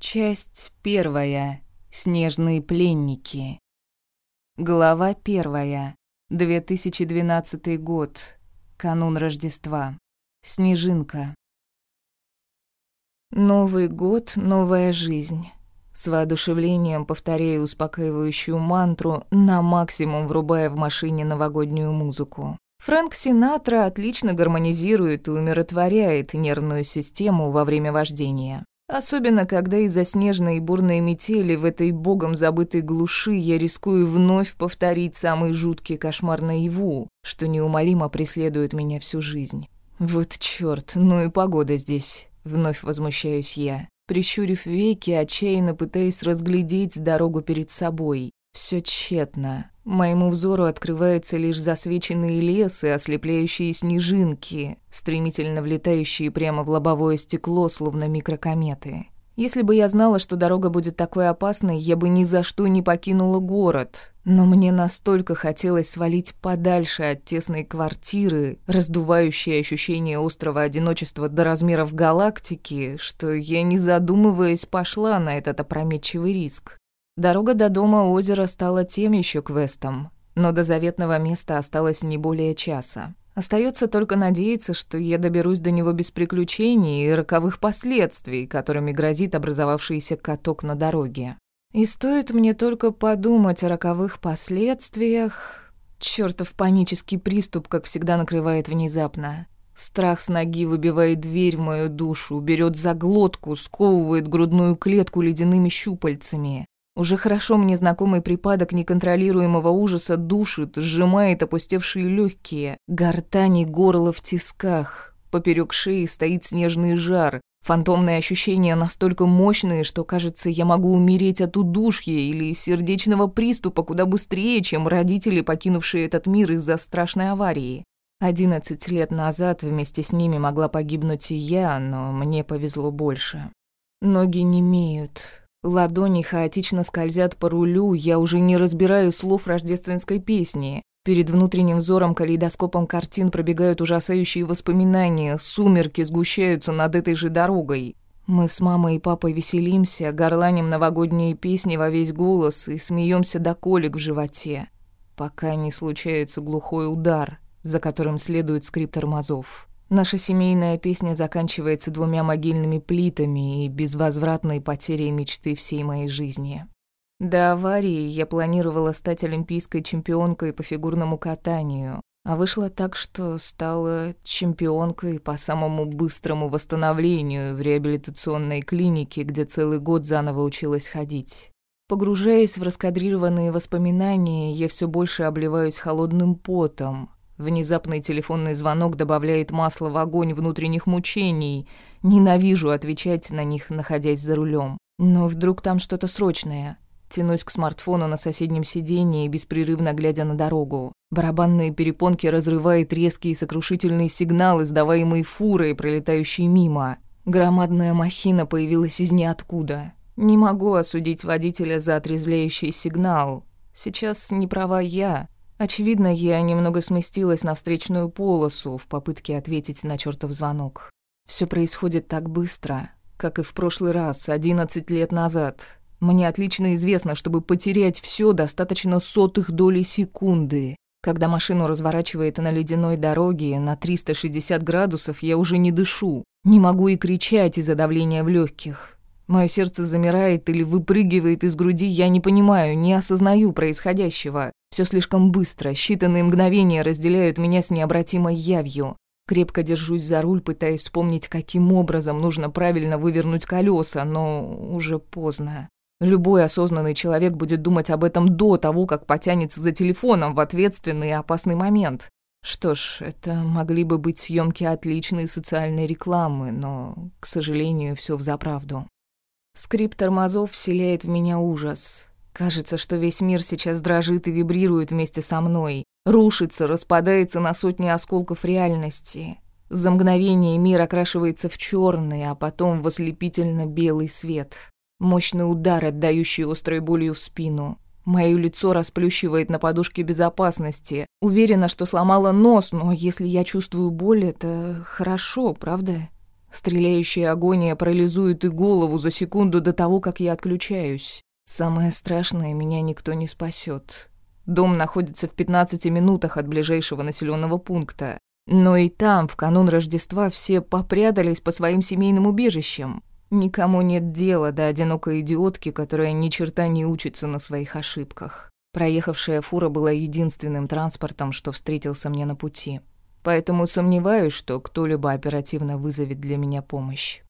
Часть первая. Снежные пленники. Глава первая. 2012 год. Канун Рождества. Снежинка. Новый год, новая жизнь. С воодушевлением повторяю успокаивающую мантру, на максимум врубая в машине новогоднюю музыку. Фрэнк Синатра отлично гармонизирует и умиротворяет нервную систему во время вождения. Особенно, когда из-за снежной и бурной метели в этой богом забытой глуши я рискую вновь повторить самый жуткий кошмар наяву, что неумолимо преследует меня всю жизнь. Вот чёрт, ну и погода здесь. Вновь возмущаюсь я, прищурив веки, отчаянно пытаясь разглядеть дорогу перед собой. Все тщетно. Моему взору открываются лишь засвеченные лесы, ослепляющие снежинки, стремительно влетающие прямо в лобовое стекло, словно микрокометы. Если бы я знала, что дорога будет такой опасной, я бы ни за что не покинула город. Но мне настолько хотелось свалить подальше от тесной квартиры, раздувающей ощущение острого одиночества до размеров галактики, что я, не задумываясь, пошла на этот опрометчивый риск. Дорога до дома озера стала тем еще квестом, но до заветного места осталось не более часа. Остается только надеяться, что я доберусь до него без приключений и роковых последствий, которыми грозит образовавшийся каток на дороге. И стоит мне только подумать о роковых последствиях... Чёртов панический приступ, как всегда, накрывает внезапно. Страх с ноги выбивает дверь в мою душу, берет за глотку, сковывает грудную клетку ледяными щупальцами. Уже хорошо мне знакомый припадок неконтролируемого ужаса душит, сжимает опустевшие легкие, гортани горло в тисках. Поперек шеи стоит снежный жар. Фантомные ощущения настолько мощные, что, кажется, я могу умереть от удушья или сердечного приступа куда быстрее, чем родители, покинувшие этот мир из-за страшной аварии. Одиннадцать лет назад вместе с ними могла погибнуть и я, но мне повезло больше. Ноги не имеют, Ладони хаотично скользят по рулю, я уже не разбираю слов рождественской песни. Перед внутренним взором калейдоскопом картин пробегают ужасающие воспоминания, сумерки сгущаются над этой же дорогой. Мы с мамой и папой веселимся, горланим новогодние песни во весь голос и смеемся до колик в животе, пока не случается глухой удар, за которым следует скрип тормозов. Наша семейная песня заканчивается двумя могильными плитами и безвозвратной потерей мечты всей моей жизни. До аварии я планировала стать олимпийской чемпионкой по фигурному катанию, а вышло так, что стала чемпионкой по самому быстрому восстановлению в реабилитационной клинике, где целый год заново училась ходить. Погружаясь в раскадрированные воспоминания, я все больше обливаюсь холодным потом, Внезапный телефонный звонок добавляет масла в огонь внутренних мучений. Ненавижу отвечать на них, находясь за рулем. Но вдруг там что-то срочное. Тянусь к смартфону на соседнем сиденье, беспрерывно глядя на дорогу. Барабанные перепонки разрывает резкий и сокрушительный сигнал, издаваемый фурой, пролетающей мимо. Громадная махина появилась из ниоткуда. Не могу осудить водителя за отрезвляющий сигнал. Сейчас не права я. Очевидно, я немного сместилась на встречную полосу в попытке ответить на чертов звонок. Все происходит так быстро, как и в прошлый раз, 11 лет назад. Мне отлично известно, чтобы потерять все достаточно сотых доли секунды. Когда машину разворачивает на ледяной дороге на 360 градусов, я уже не дышу. Не могу и кричать из-за давления в легких. Мое сердце замирает или выпрыгивает из груди, я не понимаю, не осознаю происходящего. Все слишком быстро, считанные мгновения разделяют меня с необратимой явью. Крепко держусь за руль, пытаясь вспомнить, каким образом нужно правильно вывернуть колеса, но уже поздно. Любой осознанный человек будет думать об этом до того, как потянется за телефоном в ответственный и опасный момент. Что ж, это могли бы быть съемки отличной социальной рекламы, но, к сожалению, все взаправду. Скрип тормозов вселяет в меня ужас. Кажется, что весь мир сейчас дрожит и вибрирует вместе со мной, рушится, распадается на сотни осколков реальности. За мгновение мир окрашивается в черный, а потом в ослепительно белый свет. Мощный удар, отдающий острой болью в спину. Мое лицо расплющивает на подушке безопасности. Уверена, что сломала нос, но если я чувствую боль, это хорошо, правда? Стреляющая агония парализует и голову за секунду до того, как я отключаюсь. Самое страшное, меня никто не спасет. Дом находится в 15 минутах от ближайшего населенного пункта. Но и там, в канун Рождества, все попрятались по своим семейным убежищам. Никому нет дела до одинокой идиотки, которая ни черта не учится на своих ошибках. Проехавшая фура была единственным транспортом, что встретился мне на пути. Поэтому сомневаюсь, что кто-либо оперативно вызовет для меня помощь.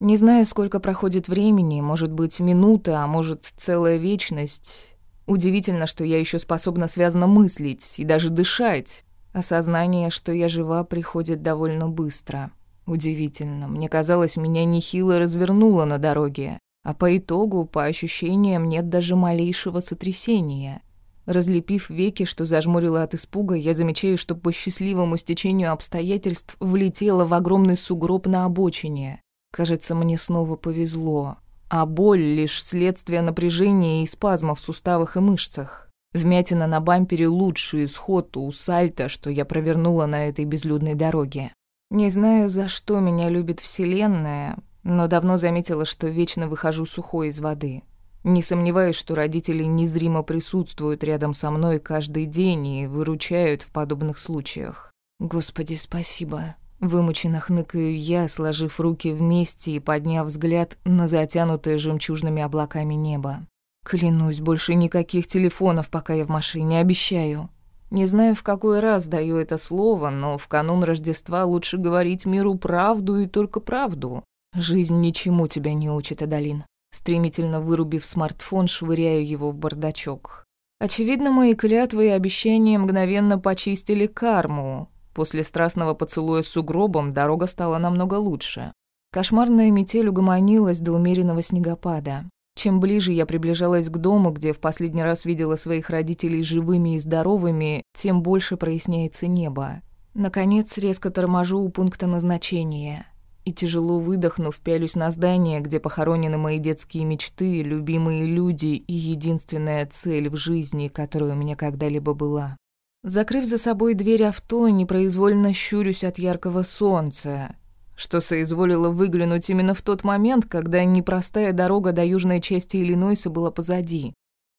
Не знаю, сколько проходит времени, может быть, минута, а может, целая вечность. Удивительно, что я еще способна связно мыслить и даже дышать. Осознание, что я жива, приходит довольно быстро. Удивительно. Мне казалось, меня нехило развернуло на дороге. А по итогу, по ощущениям, нет даже малейшего сотрясения. Разлепив веки, что зажмурила от испуга, я замечаю, что по счастливому стечению обстоятельств влетела в огромный сугроб на обочине. Кажется, мне снова повезло. А боль — лишь следствие напряжения и спазмов в суставах и мышцах. Вмятина на бампере — лучший исход у сальто, что я провернула на этой безлюдной дороге. Не знаю, за что меня любит Вселенная, но давно заметила, что вечно выхожу сухой из воды. Не сомневаюсь, что родители незримо присутствуют рядом со мной каждый день и выручают в подобных случаях. Господи, спасибо. Вымученно хныкаю я, сложив руки вместе и подняв взгляд на затянутое жемчужными облаками небо. Клянусь, больше никаких телефонов, пока я в машине, обещаю. Не знаю, в какой раз даю это слово, но в канун Рождества лучше говорить миру правду и только правду. Жизнь ничему тебя не учит, Адалин. Стремительно вырубив смартфон, швыряю его в бардачок. Очевидно, мои клятвы и обещания мгновенно почистили карму. После страстного поцелуя с сугробом дорога стала намного лучше. Кошмарная метель угомонилась до умеренного снегопада. Чем ближе я приближалась к дому, где в последний раз видела своих родителей живыми и здоровыми, тем больше проясняется небо. Наконец, резко торможу у пункта назначения и, тяжело выдохнув, пялюсь на здание, где похоронены мои детские мечты, любимые люди и единственная цель в жизни, которая у меня когда-либо была. Закрыв за собой дверь авто, непроизвольно щурюсь от яркого солнца, что соизволило выглянуть именно в тот момент, когда непростая дорога до южной части Иллинойса была позади.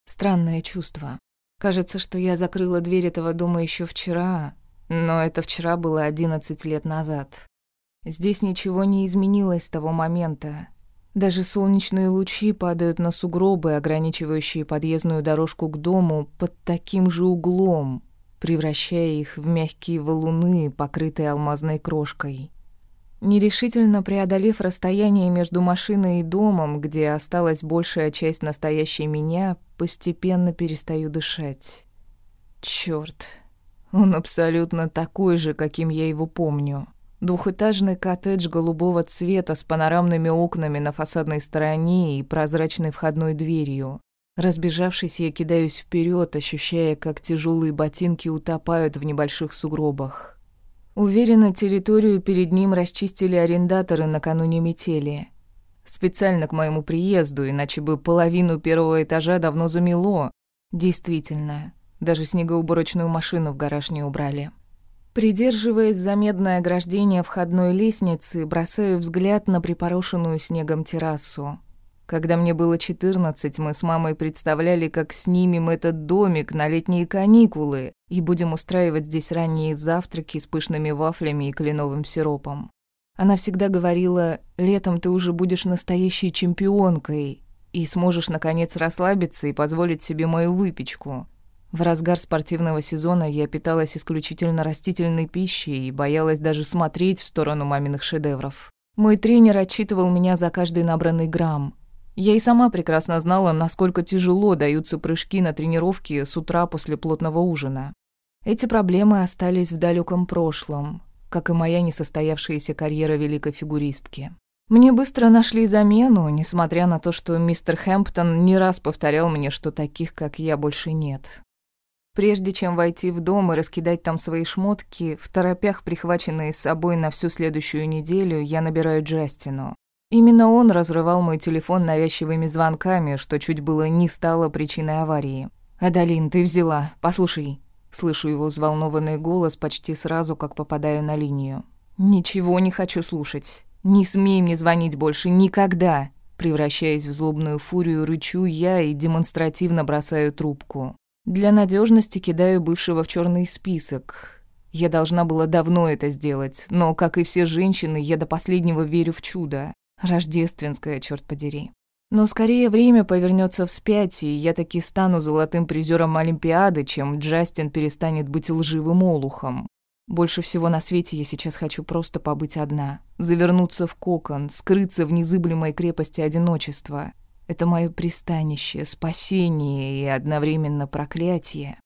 Странное чувство. Кажется, что я закрыла дверь этого дома еще вчера, но это вчера было одиннадцать лет назад. Здесь ничего не изменилось с того момента. Даже солнечные лучи падают на сугробы, ограничивающие подъездную дорожку к дому, под таким же углом, превращая их в мягкие валуны, покрытые алмазной крошкой. Нерешительно преодолев расстояние между машиной и домом, где осталась большая часть настоящей меня, постепенно перестаю дышать. Чёрт, он абсолютно такой же, каким я его помню. Двухэтажный коттедж голубого цвета с панорамными окнами на фасадной стороне и прозрачной входной дверью. Разбежавшись, я кидаюсь вперед, ощущая, как тяжелые ботинки утопают в небольших сугробах. Уверенно, территорию перед ним расчистили арендаторы накануне метели. Специально к моему приезду, иначе бы половину первого этажа давно замело. Действительно, даже снегоуборочную машину в гараж не убрали. Придерживаясь за медное ограждение входной лестницы, бросаю взгляд на припорошенную снегом террасу. Когда мне было 14, мы с мамой представляли, как снимем этот домик на летние каникулы и будем устраивать здесь ранние завтраки с пышными вафлями и кленовым сиропом. Она всегда говорила, летом ты уже будешь настоящей чемпионкой и сможешь, наконец, расслабиться и позволить себе мою выпечку. В разгар спортивного сезона я питалась исключительно растительной пищей и боялась даже смотреть в сторону маминых шедевров. Мой тренер отчитывал меня за каждый набранный грамм. Я и сама прекрасно знала, насколько тяжело даются прыжки на тренировке с утра после плотного ужина. Эти проблемы остались в далеком прошлом, как и моя несостоявшаяся карьера великой фигуристки. Мне быстро нашли замену, несмотря на то, что мистер Хэмптон не раз повторял мне, что таких, как я, больше нет. Прежде чем войти в дом и раскидать там свои шмотки, в торопях, прихваченные с собой на всю следующую неделю, я набираю Джастину. Именно он разрывал мой телефон навязчивыми звонками, что чуть было не стало причиной аварии. «Адалин, ты взяла. Послушай». Слышу его взволнованный голос почти сразу, как попадаю на линию. «Ничего не хочу слушать. Не смей мне звонить больше никогда!» Превращаясь в злобную фурию, рычу я и демонстративно бросаю трубку. Для надежности кидаю бывшего в черный список. Я должна была давно это сделать, но, как и все женщины, я до последнего верю в чудо. Рождественское, черт подери. Но скорее время повернется вспять, и я таки стану золотым призером Олимпиады, чем Джастин перестанет быть лживым олухом. Больше всего на свете я сейчас хочу просто побыть одна, завернуться в кокон, скрыться в незыблемой крепости одиночества. Это мое пристанище, спасение и одновременно проклятие.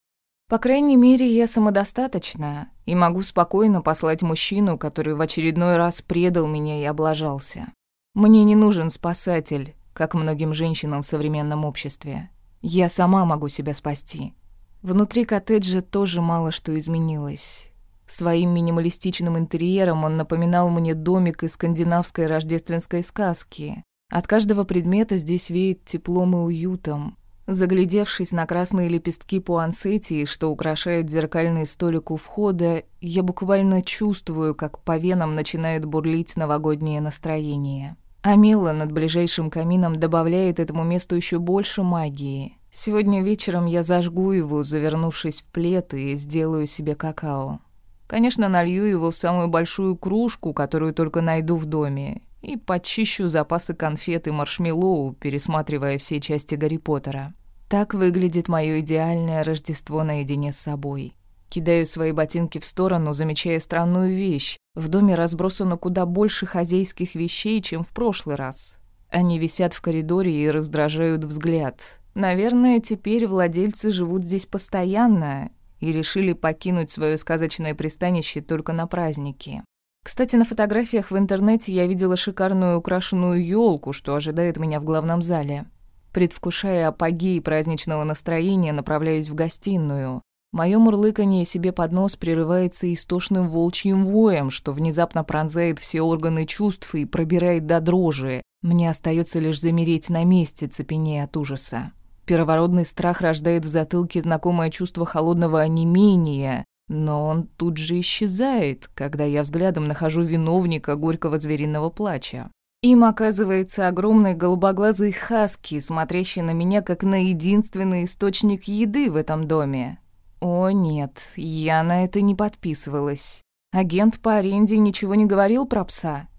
По крайней мере, я самодостаточна и могу спокойно послать мужчину, который в очередной раз предал меня и облажался. Мне не нужен спасатель, как многим женщинам в современном обществе. Я сама могу себя спасти. Внутри коттеджа тоже мало что изменилось. Своим минималистичным интерьером он напоминал мне домик из скандинавской рождественской сказки. От каждого предмета здесь веет теплом и уютом. Заглядевшись на красные лепестки пуансетии, что украшают зеркальный столик у входа, я буквально чувствую, как по венам начинает бурлить новогоднее настроение. А Мила над ближайшим камином добавляет этому месту еще больше магии. Сегодня вечером я зажгу его, завернувшись в плед, и сделаю себе какао. Конечно, налью его в самую большую кружку, которую только найду в доме, и почищу запасы конфет и маршмеллоу, пересматривая все части Гарри Поттера. Так выглядит мое идеальное Рождество наедине с собой. Кидаю свои ботинки в сторону, замечая странную вещь. В доме разбросано куда больше хозяйских вещей, чем в прошлый раз. Они висят в коридоре и раздражают взгляд. Наверное, теперь владельцы живут здесь постоянно и решили покинуть свое сказочное пристанище только на праздники. Кстати, на фотографиях в интернете я видела шикарную украшенную елку, что ожидает меня в главном зале. Предвкушая апогей праздничного настроения, направляюсь в гостиную. Моё мурлыканье себе под нос прерывается истошным волчьим воем, что внезапно пронзает все органы чувств и пробирает до дрожи. Мне остается лишь замереть на месте, цепенея от ужаса. Первородный страх рождает в затылке знакомое чувство холодного онемения, но он тут же исчезает, когда я взглядом нахожу виновника горького звериного плача. Им оказывается огромный голубоглазый хаски, смотрящий на меня как на единственный источник еды в этом доме. О нет, я на это не подписывалась. Агент по аренде ничего не говорил про пса.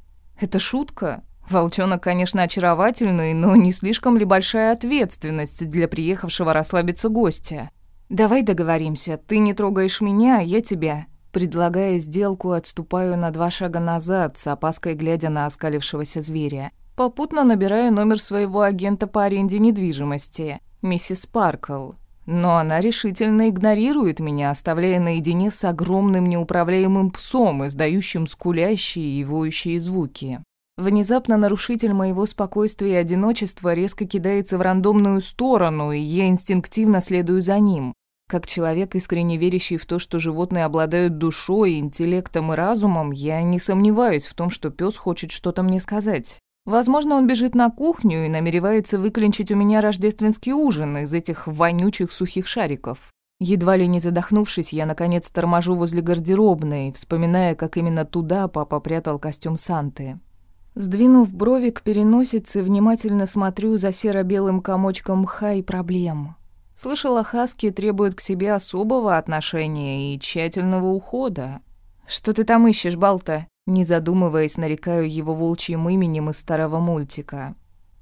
Это шутка? Волчонок, конечно, очаровательный, но не слишком ли большая ответственность для приехавшего расслабиться гостя? Давай договоримся, ты не трогаешь меня, а я тебя. Предлагая сделку, отступаю на два шага назад, с опаской глядя на оскалившегося зверя. Попутно набираю номер своего агента по аренде недвижимости, миссис Паркл. Но она решительно игнорирует меня, оставляя наедине с огромным неуправляемым псом, издающим скулящие и воющие звуки. Внезапно нарушитель моего спокойствия и одиночества резко кидается в рандомную сторону, и я инстинктивно следую за ним. Как человек, искренне верящий в то, что животные обладают душой, интеллектом и разумом, я не сомневаюсь в том, что пес хочет что-то мне сказать. Возможно, он бежит на кухню и намеревается выклинчить у меня рождественский ужин из этих вонючих сухих шариков. Едва ли не задохнувшись, я, наконец, торможу возле гардеробной, вспоминая, как именно туда папа прятал костюм Санты. Сдвинув брови к переносице, внимательно смотрю за серо-белым комочком мха и проблем. Слышала, хаски требуют к себе особого отношения и тщательного ухода. «Что ты там ищешь, Балта?» Не задумываясь, нарекаю его волчьим именем из старого мультика.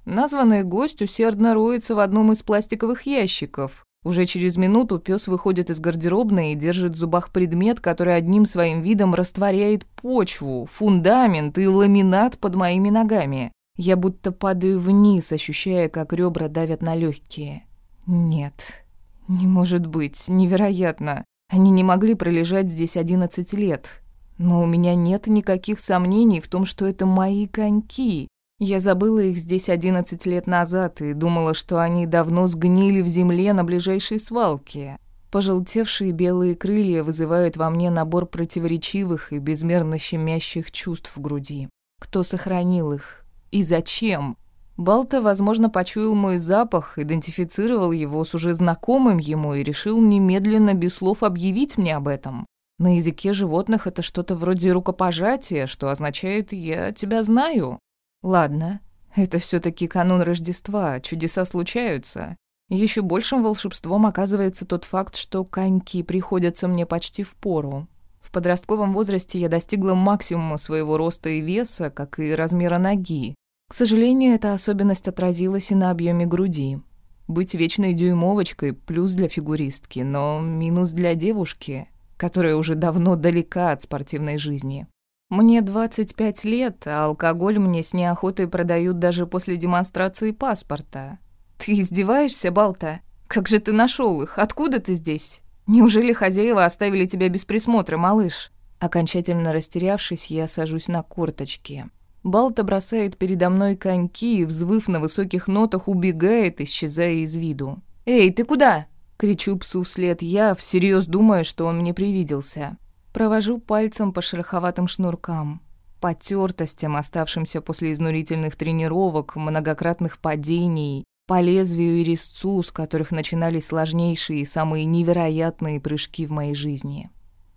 Названный гость усердно роется в одном из пластиковых ящиков, уже через минуту пес выходит из гардеробной и держит в зубах предмет, который одним своим видом растворяет почву, фундамент и ламинат под моими ногами. Я будто падаю вниз, ощущая, как ребра давят на легкие. Нет, не может быть, невероятно. Они не могли пролежать здесь одиннадцать лет. Но у меня нет никаких сомнений в том, что это мои коньки. Я забыла их здесь одиннадцать лет назад и думала, что они давно сгнили в земле на ближайшей свалке. Пожелтевшие белые крылья вызывают во мне набор противоречивых и безмерно щемящих чувств в груди. Кто сохранил их? И зачем? Балта, возможно, почуял мой запах, идентифицировал его с уже знакомым ему и решил немедленно без слов объявить мне об этом. На языке животных это что-то вроде рукопожатия, что означает «я тебя знаю». Ладно, это все таки канун Рождества, чудеса случаются. Еще большим волшебством оказывается тот факт, что коньки приходятся мне почти в пору. В подростковом возрасте я достигла максимума своего роста и веса, как и размера ноги. К сожалению, эта особенность отразилась и на объеме груди. Быть вечной дюймовочкой – плюс для фигуристки, но минус для девушки, которая уже давно далека от спортивной жизни. Мне 25 лет, а алкоголь мне с неохотой продают даже после демонстрации паспорта. Ты издеваешься, Балта? Как же ты нашел их? Откуда ты здесь? Неужели хозяева оставили тебя без присмотра, малыш? Окончательно растерявшись, я сажусь на корточки. Балта бросает передо мной коньки и, взвыв на высоких нотах, убегает, исчезая из виду. «Эй, ты куда?» — кричу псу вслед я, всерьез думая, что он мне привиделся. Провожу пальцем по шероховатым шнуркам, потертостям, оставшимся после изнурительных тренировок, многократных падений, по лезвию и резцу, с которых начинались сложнейшие и самые невероятные прыжки в моей жизни.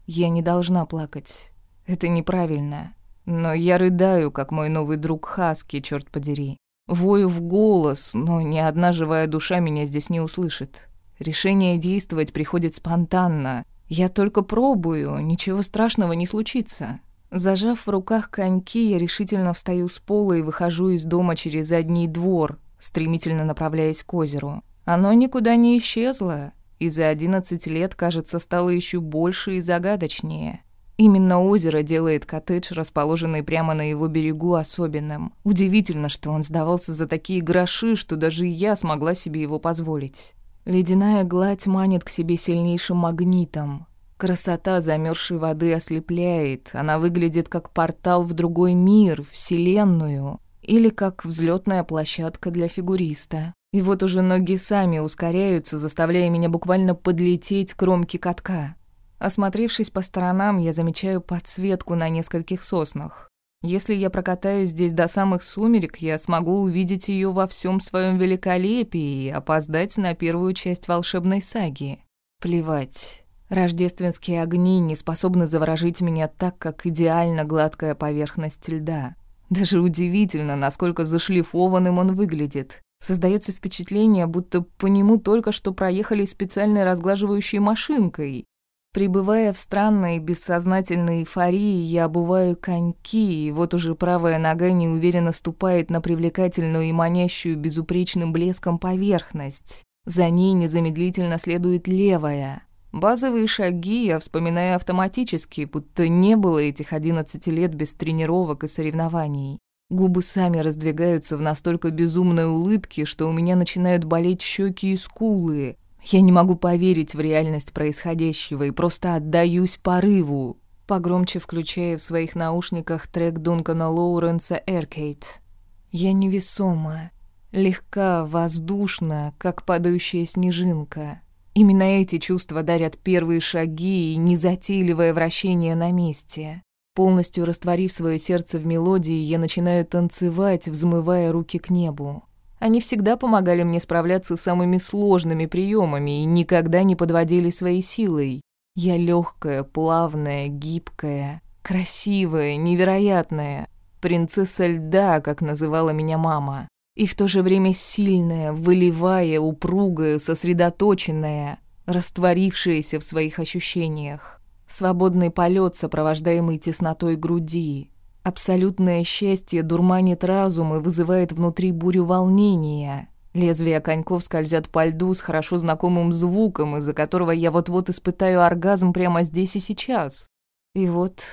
Я не должна плакать. Это неправильно. Но я рыдаю, как мой новый друг Хаски, черт подери. Вою в голос, но ни одна живая душа меня здесь не услышит. Решение действовать приходит спонтанно. Я только пробую, ничего страшного не случится. Зажав в руках коньки, я решительно встаю с пола и выхожу из дома через задний двор, стремительно направляясь к озеру. Оно никуда не исчезло, и за одиннадцать лет, кажется, стало еще больше и загадочнее. Именно озеро делает коттедж, расположенный прямо на его берегу, особенным. Удивительно, что он сдавался за такие гроши, что даже я смогла себе его позволить. Ледяная гладь манит к себе сильнейшим магнитом. Красота замерзшей воды ослепляет, она выглядит как портал в другой мир, вселенную или как взлетная площадка для фигуриста. И вот уже ноги сами ускоряются, заставляя меня буквально подлететь к кромке катка. Осмотревшись по сторонам, я замечаю подсветку на нескольких соснах. Если я прокатаюсь здесь до самых сумерек, я смогу увидеть ее во всем своем великолепии и опоздать на первую часть волшебной саги. Плевать. Рождественские огни не способны заворожить меня так, как идеально гладкая поверхность льда. Даже удивительно, насколько зашлифованным он выглядит. Создается впечатление, будто по нему только что проехали специальной разглаживающей машинкой. Прибывая в странной бессознательной эйфории, я обуваю коньки, и вот уже правая нога неуверенно ступает на привлекательную и манящую безупречным блеском поверхность. За ней незамедлительно следует левая. Базовые шаги я вспоминаю автоматически, будто не было этих одиннадцати лет без тренировок и соревнований. Губы сами раздвигаются в настолько безумной улыбке, что у меня начинают болеть щеки и скулы. Я не могу поверить в реальность происходящего и просто отдаюсь порыву. Погромче включая в своих наушниках трек Дункана Лоуренса «Эркейт». Я невесома, легка, воздушна, как падающая снежинка. Именно эти чувства дарят первые шаги и незатейливое вращение на месте. Полностью растворив свое сердце в мелодии, я начинаю танцевать, взмывая руки к небу. Они всегда помогали мне справляться с самыми сложными приемами и никогда не подводили своей силой. Я легкая, плавная, гибкая, красивая, невероятная. Принцесса льда, как называла меня мама и в то же время сильная, выливая, упругая, сосредоточенная, растворившаяся в своих ощущениях. Свободный полет, сопровождаемый теснотой груди. Абсолютное счастье дурманит разум и вызывает внутри бурю волнения. Лезвия коньков скользят по льду с хорошо знакомым звуком, из-за которого я вот-вот испытаю оргазм прямо здесь и сейчас. И вот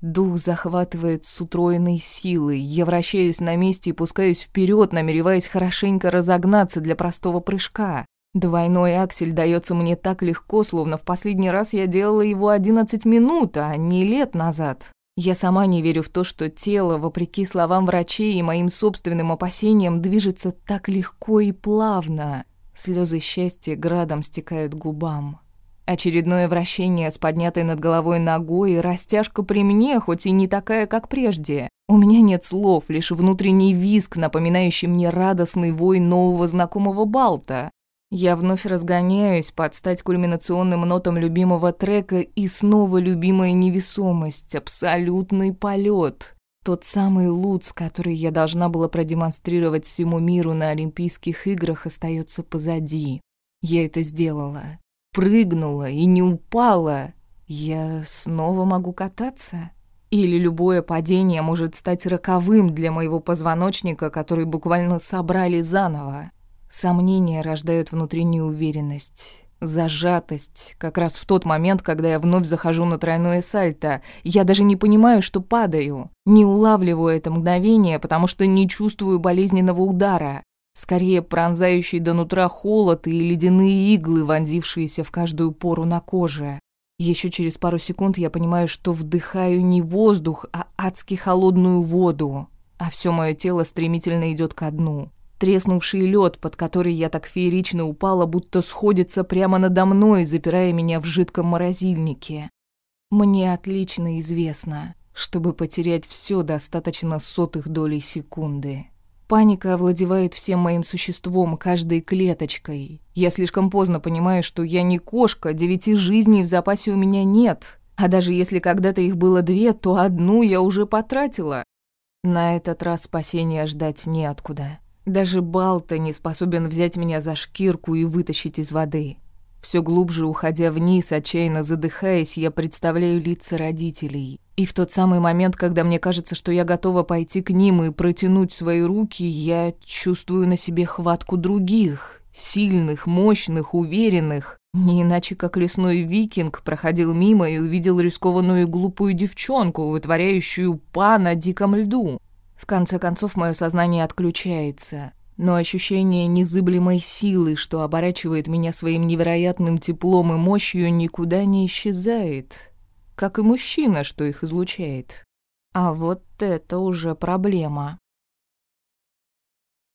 Дух захватывает с утроенной силой. Я вращаюсь на месте и пускаюсь вперед, намереваясь хорошенько разогнаться для простого прыжка. Двойной аксель дается мне так легко, словно в последний раз я делала его 11 минут, а не лет назад. Я сама не верю в то, что тело, вопреки словам врачей и моим собственным опасениям, движется так легко и плавно. Слезы счастья градом стекают губам. Очередное вращение с поднятой над головой ногой растяжка при мне, хоть и не такая, как прежде. У меня нет слов, лишь внутренний визг, напоминающий мне радостный вой нового знакомого Балта. Я вновь разгоняюсь под стать кульминационным нотам любимого трека и снова любимая невесомость, абсолютный полет. Тот самый Луц, который я должна была продемонстрировать всему миру на Олимпийских играх, остается позади. Я это сделала. Прыгнула и не упала. Я снова могу кататься? Или любое падение может стать роковым для моего позвоночника, который буквально собрали заново? Сомнения рождают внутреннюю уверенность. Зажатость. Как раз в тот момент, когда я вновь захожу на тройное сальто. Я даже не понимаю, что падаю. Не улавливаю это мгновение, потому что не чувствую болезненного удара. Скорее, пронзающий до нутра холод и ледяные иглы, вонзившиеся в каждую пору на коже. Еще через пару секунд я понимаю, что вдыхаю не воздух, а адски холодную воду. А все мое тело стремительно идет ко дну. Треснувший лед, под который я так феерично упала, будто сходится прямо надо мной, запирая меня в жидком морозильнике. Мне отлично известно, чтобы потерять все достаточно сотых долей секунды. Паника овладевает всем моим существом, каждой клеточкой. Я слишком поздно понимаю, что я не кошка, девяти жизней в запасе у меня нет. А даже если когда-то их было две, то одну я уже потратила. На этот раз спасения ждать неоткуда. Даже Балта не способен взять меня за шкирку и вытащить из воды. Все глубже уходя вниз, отчаянно задыхаясь, я представляю лица родителей. И в тот самый момент, когда мне кажется, что я готова пойти к ним и протянуть свои руки, я чувствую на себе хватку других, сильных, мощных, уверенных. Не иначе, как лесной викинг проходил мимо и увидел рискованную и глупую девчонку, вытворяющую па на диком льду. В конце концов, мое сознание отключается, но ощущение незыблемой силы, что оборачивает меня своим невероятным теплом и мощью, никуда не исчезает, как и мужчина, что их излучает. А вот это уже проблема.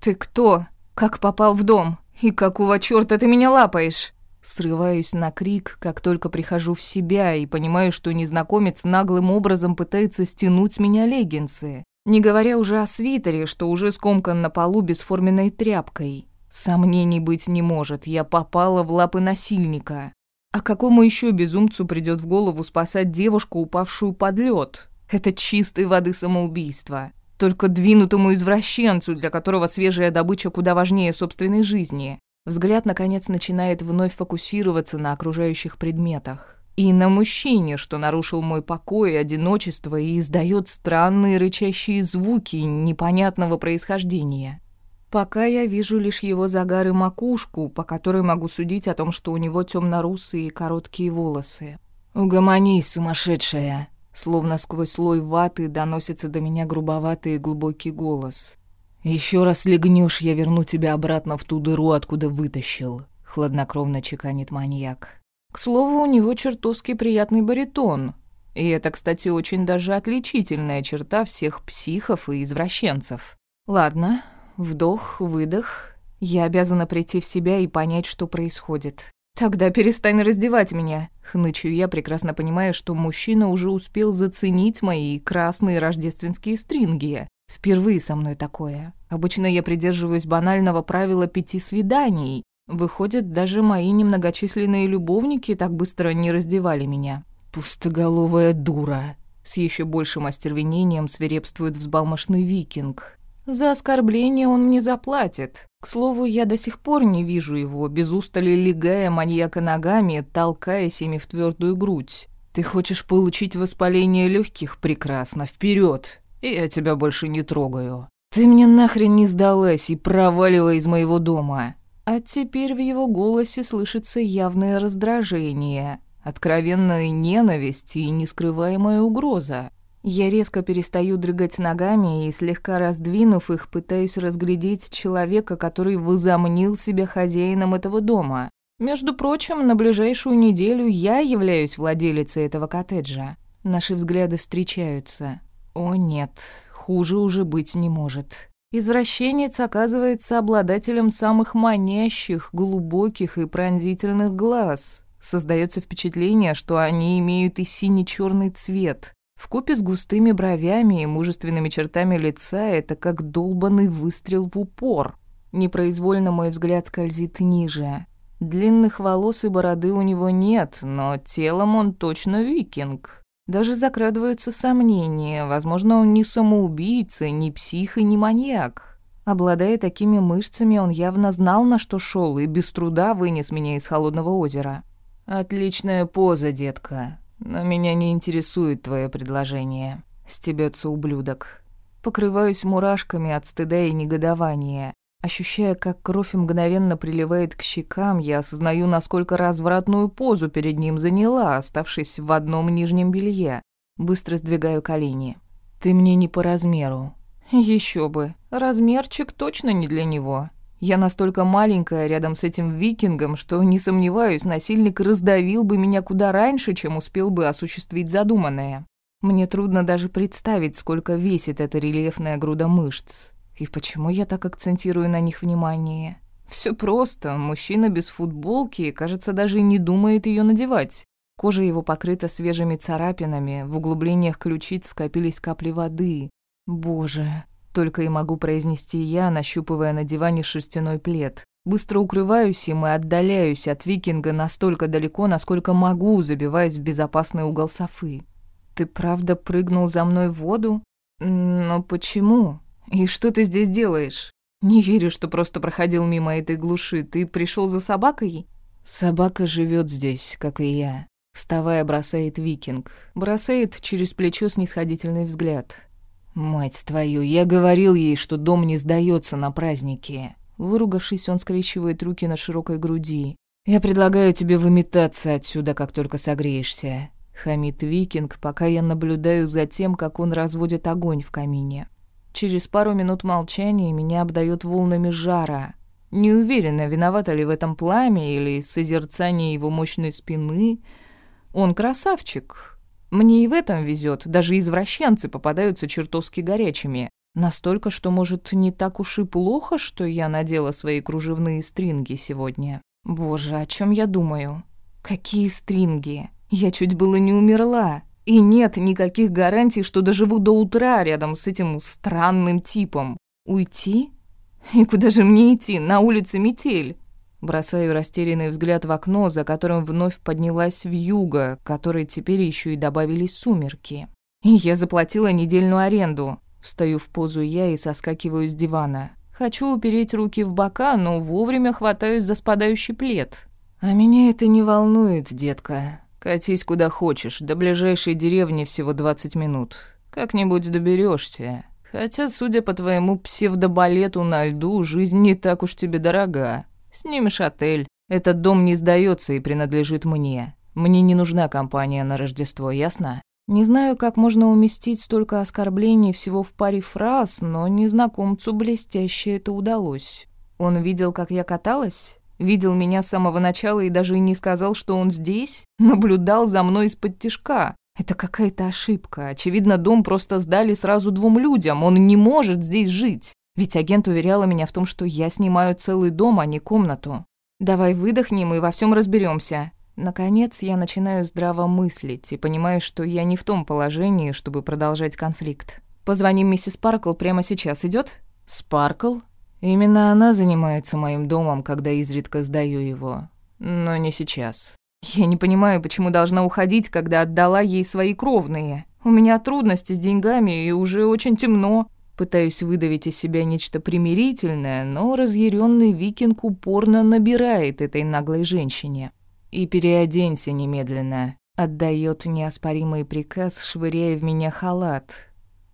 «Ты кто? Как попал в дом? И какого чёрта ты меня лапаешь?» Срываюсь на крик, как только прихожу в себя и понимаю, что незнакомец наглым образом пытается стянуть с меня леггинсы. Не говоря уже о свитере, что уже скомкан на полу бесформенной тряпкой. Сомнений быть не может, я попала в лапы насильника. А какому еще безумцу придет в голову спасать девушку, упавшую под лед? Это чистой воды самоубийство. Только двинутому извращенцу, для которого свежая добыча куда важнее собственной жизни. Взгляд, наконец, начинает вновь фокусироваться на окружающих предметах. И на мужчине, что нарушил мой покой и одиночество и издает странные рычащие звуки непонятного происхождения. Пока я вижу лишь его загар и макушку, по которой могу судить о том, что у него темно-русые и короткие волосы. «Угомонись, сумасшедшая!» Словно сквозь слой ваты доносится до меня грубоватый и глубокий голос. «Еще раз легнешь, я верну тебя обратно в ту дыру, откуда вытащил», — хладнокровно чеканит маньяк. К слову, у него чертовски приятный баритон. И это, кстати, очень даже отличительная черта всех психов и извращенцев. Ладно, вдох, выдох. Я обязана прийти в себя и понять, что происходит. «Тогда перестань раздевать меня», — хнычу я, прекрасно понимая, что мужчина уже успел заценить мои красные рождественские стринги. Впервые со мной такое. Обычно я придерживаюсь банального правила пяти свиданий, Выходит, даже мои немногочисленные любовники так быстро не раздевали меня. Пустоголовая дура. С еще большим остервенением свирепствует взбалмошный викинг. За оскорбление он мне заплатит. К слову, я до сих пор не вижу его, без устали легая маньяка ногами, толкаясь ими в твердую грудь. Ты хочешь получить воспаление легких? Прекрасно, вперед! Я тебя больше не трогаю. Ты мне нахрен не сдалась и проваливай из моего дома. А теперь в его голосе слышится явное раздражение, откровенная ненависть и нескрываемая угроза. Я резко перестаю дрыгать ногами и, слегка раздвинув их, пытаюсь разглядеть человека, который возомнил себя хозяином этого дома. Между прочим, на ближайшую неделю я являюсь владелицей этого коттеджа. Наши взгляды встречаются. О нет, хуже уже быть не может. Извращенец оказывается обладателем самых манящих, глубоких и пронзительных глаз. Создается впечатление, что они имеют и сине-черный цвет. В купе с густыми бровями и мужественными чертами лица это как долбанный выстрел в упор. Непроизвольно мой взгляд скользит ниже. Длинных волос и бороды у него нет, но телом он точно викинг. Даже закрадываются сомнения, возможно, он не самоубийца, не псих и не маньяк. Обладая такими мышцами, он явно знал, на что шел, и без труда вынес меня из холодного озера. «Отличная поза, детка, но меня не интересует твое предложение», — стебется ублюдок. Покрываюсь мурашками от стыда и негодования. Ощущая, как кровь мгновенно приливает к щекам, я осознаю, насколько развратную позу перед ним заняла, оставшись в одном нижнем белье. Быстро сдвигаю колени. «Ты мне не по размеру». Еще бы. Размерчик точно не для него. Я настолько маленькая рядом с этим викингом, что, не сомневаюсь, насильник раздавил бы меня куда раньше, чем успел бы осуществить задуманное. Мне трудно даже представить, сколько весит эта рельефная груда мышц. И почему я так акцентирую на них внимание? Все просто. Мужчина без футболки, кажется, даже не думает ее надевать. Кожа его покрыта свежими царапинами, в углублениях ключиц скопились капли воды. Боже, только и могу произнести я, нащупывая на диване шерстяной плед. Быстро укрываюсь им и отдаляюсь от викинга настолько далеко, насколько могу, забиваясь в безопасный угол софы. «Ты правда прыгнул за мной в воду? Но почему?» «И что ты здесь делаешь? Не верю, что просто проходил мимо этой глуши. Ты пришел за собакой?» «Собака живет здесь, как и я», — вставая, бросает викинг. Бросает через плечо снисходительный взгляд. «Мать твою, я говорил ей, что дом не сдается на празднике». Выругавшись, он скрещивает руки на широкой груди. «Я предлагаю тебе выметаться отсюда, как только согреешься», — хамит викинг, пока я наблюдаю за тем, как он разводит огонь в камине. Через пару минут молчания меня обдает волнами жара. Не уверена, виновата ли в этом пламя или созерцание его мощной спины. Он красавчик. Мне и в этом везет. Даже извращенцы попадаются чертовски горячими. Настолько, что, может, не так уж и плохо, что я надела свои кружевные стринги сегодня. Боже, о чем я думаю? Какие стринги? Я чуть было не умерла. И нет никаких гарантий, что доживу до утра рядом с этим странным типом. Уйти? И куда же мне идти? На улице метель. Бросаю растерянный взгляд в окно, за которым вновь поднялась вьюга, которой теперь еще и добавились сумерки. И я заплатила недельную аренду. Встаю в позу я и соскакиваю с дивана. Хочу упереть руки в бока, но вовремя хватаюсь за спадающий плед. А меня это не волнует, детка. Катись куда хочешь, до ближайшей деревни всего 20 минут. Как-нибудь доберешься. Хотя, судя по твоему псевдобалету на льду, жизнь не так уж тебе дорога. Снимешь отель. Этот дом не сдается и принадлежит мне. Мне не нужна компания на Рождество, ясно? Не знаю, как можно уместить столько оскорблений всего в паре фраз, но незнакомцу блестяще это удалось. Он видел, как я каталась? Видел меня с самого начала и даже не сказал, что он здесь? Наблюдал за мной из-под тишка. Это какая-то ошибка. Очевидно, дом просто сдали сразу двум людям. Он не может здесь жить. Ведь агент уверяла меня в том, что я снимаю целый дом, а не комнату. Давай выдохнем и во всем разберемся. Наконец, я начинаю здраво мыслить и понимаю, что я не в том положении, чтобы продолжать конфликт. Позвоним миссис Паркл прямо сейчас, идет? Спаркл? Именно она занимается моим домом, когда изредка сдаю его. Но не сейчас. Я не понимаю, почему должна уходить, когда отдала ей свои кровные. У меня трудности с деньгами, и уже очень темно. Пытаюсь выдавить из себя нечто примирительное, но разъяренный викинг упорно набирает этой наглой женщине. «И переоденься немедленно», — отдает неоспоримый приказ, швыряя в меня халат,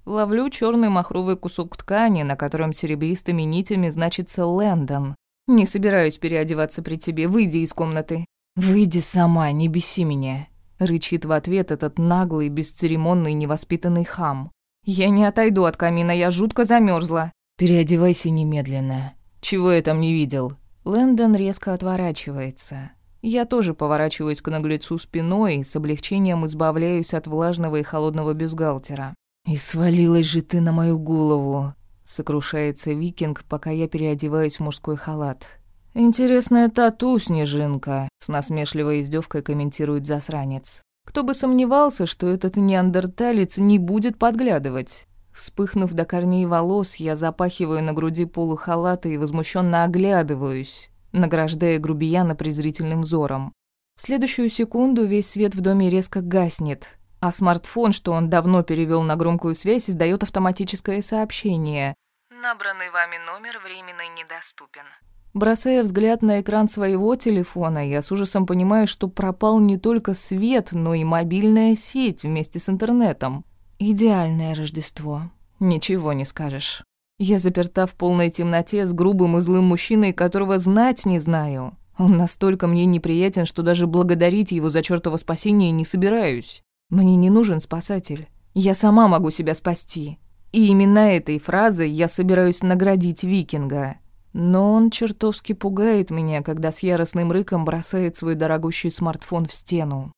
Ловлю черный махровый кусок ткани, на котором серебристыми нитями значится «Лэндон». «Не собираюсь переодеваться при тебе. Выйди из комнаты». «Выйди сама, не беси меня», — рычит в ответ этот наглый, бесцеремонный, невоспитанный хам. «Я не отойду от камина, я жутко замерзла. «Переодевайся немедленно. Чего я там не видел?» Лэндон резко отворачивается. Я тоже поворачиваюсь к наглецу спиной и с облегчением избавляюсь от влажного и холодного бюстгальтера. «И свалилась же ты на мою голову», — сокрушается викинг, пока я переодеваюсь в мужской халат. «Интересная тату, Снежинка», — с насмешливой издевкой комментирует засранец. «Кто бы сомневался, что этот неандерталец не будет подглядывать. Вспыхнув до корней волос, я запахиваю на груди полу халата и возмущенно оглядываюсь, награждая грубияна презрительным взором. В следующую секунду весь свет в доме резко гаснет, а смартфон, что он давно перевел на громкую связь, издает автоматическое сообщение. «Набранный вами номер временно недоступен». Бросая взгляд на экран своего телефона, я с ужасом понимаю, что пропал не только свет, но и мобильная сеть вместе с интернетом. Идеальное Рождество. Ничего не скажешь. Я заперта в полной темноте с грубым и злым мужчиной, которого знать не знаю. Он настолько мне неприятен, что даже благодарить его за чёртово спасение не собираюсь. Мне не нужен спасатель. Я сама могу себя спасти. И именно этой фразой я собираюсь наградить викинга. Но он чертовски пугает меня, когда с яростным рыком бросает свой дорогущий смартфон в стену.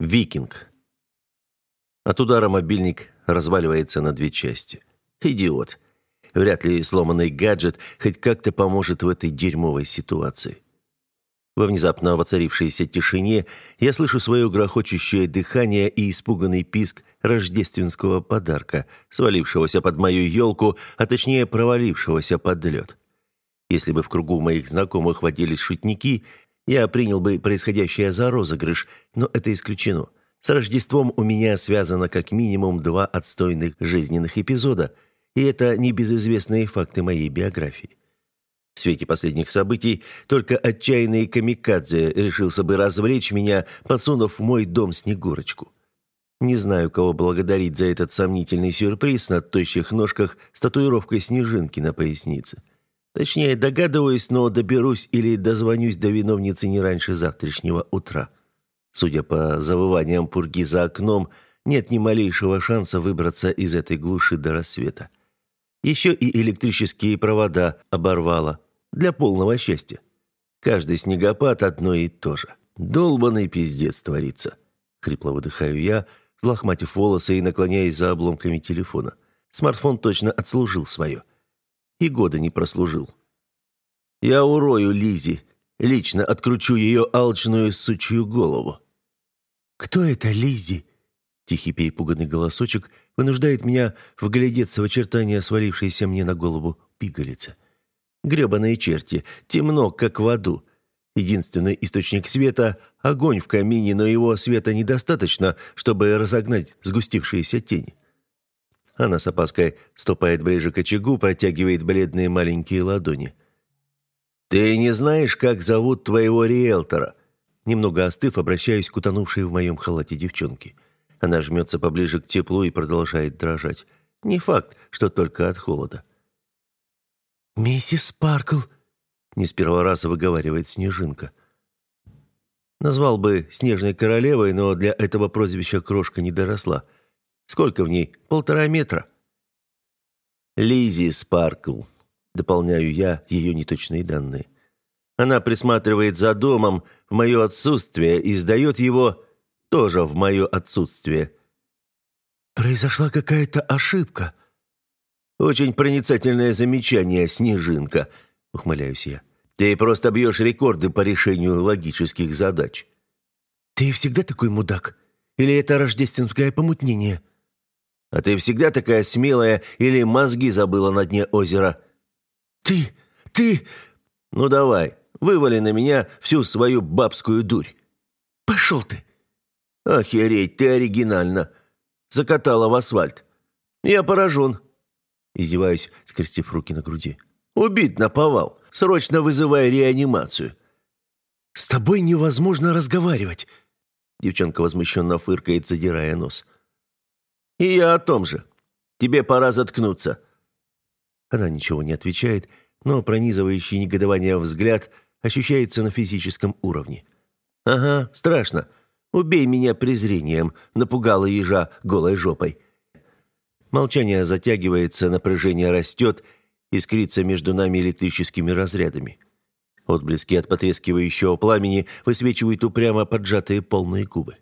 Викинг. От удара мобильник разваливается на две части. Идиот. Вряд ли сломанный гаджет хоть как-то поможет в этой дерьмовой ситуации. Во внезапно воцарившейся тишине я слышу свое грохочущее дыхание и испуганный писк рождественского подарка, свалившегося под мою елку, а точнее провалившегося под лед. Если бы в кругу моих знакомых водились шутники, я принял бы происходящее за розыгрыш, но это исключено. С Рождеством у меня связано как минимум два отстойных жизненных эпизода, и это небезызвестные факты моей биографии. В свете последних событий только отчаянный камикадзе решился бы развлечь меня, подсунув в мой дом Снегурочку. Не знаю, кого благодарить за этот сомнительный сюрприз на тощих ножках с татуировкой снежинки на пояснице. Точнее, догадываюсь, но доберусь или дозвонюсь до виновницы не раньше завтрашнего утра. Судя по завываниям пурги за окном, нет ни малейшего шанса выбраться из этой глуши до рассвета. Еще и электрические провода оборвало. Для полного счастья. Каждый снегопад одно и то же. Долбанный пиздец творится. Хрипло выдыхаю я, взлохматив волосы и наклоняясь за обломками телефона. Смартфон точно отслужил свое. И года не прослужил. Я урою Лизи, лично откручу ее алчную сучью голову. «Кто это Лизи? Тихий перепуганный голосочек вынуждает меня вглядеться в очертания свалившейся мне на голову пигалицы. Гребаные черти, темно, как в аду. Единственный источник света — огонь в камине, но его света недостаточно, чтобы разогнать сгустившиеся тени. Она с опаской ступает ближе к очагу, протягивает бледные маленькие ладони. «Ты не знаешь, как зовут твоего риэлтора?» Немного остыв, обращаюсь к утонувшей в моем халате девчонке. Она жмется поближе к теплу и продолжает дрожать. Не факт, что только от холода. «Миссис Спаркл», — не с первого раза выговаривает Снежинка. Назвал бы Снежной Королевой, но для этого прозвища крошка не доросла. Сколько в ней? Полтора метра. Лизи Спаркл. Дополняю я ее неточные данные. Она присматривает за домом в мое отсутствие и сдает его тоже в мое отсутствие. «Произошла какая-то ошибка», «Очень проницательное замечание, Снежинка», — ухмыляюсь я. «Ты просто бьешь рекорды по решению логических задач». «Ты всегда такой мудак? Или это рождественское помутнение?» «А ты всегда такая смелая или мозги забыла на дне озера?» «Ты! Ты!» «Ну давай, вывали на меня всю свою бабскую дурь». «Пошел ты!» «Охереть, ты оригинально!» Закатала в асфальт. «Я поражен. Издеваюсь, скрестив руки на груди. «Убит наповал! Срочно вызывай реанимацию!» «С тобой невозможно разговаривать!» Девчонка возмущенно фыркает, задирая нос. «И я о том же. Тебе пора заткнуться!» Она ничего не отвечает, но пронизывающий негодование взгляд ощущается на физическом уровне. «Ага, страшно. Убей меня презрением», — напугала ежа голой жопой. Молчание затягивается, напряжение растет, искрится между нами электрическими разрядами. Отблески от потрескивающего пламени высвечивают упрямо поджатые полные губы.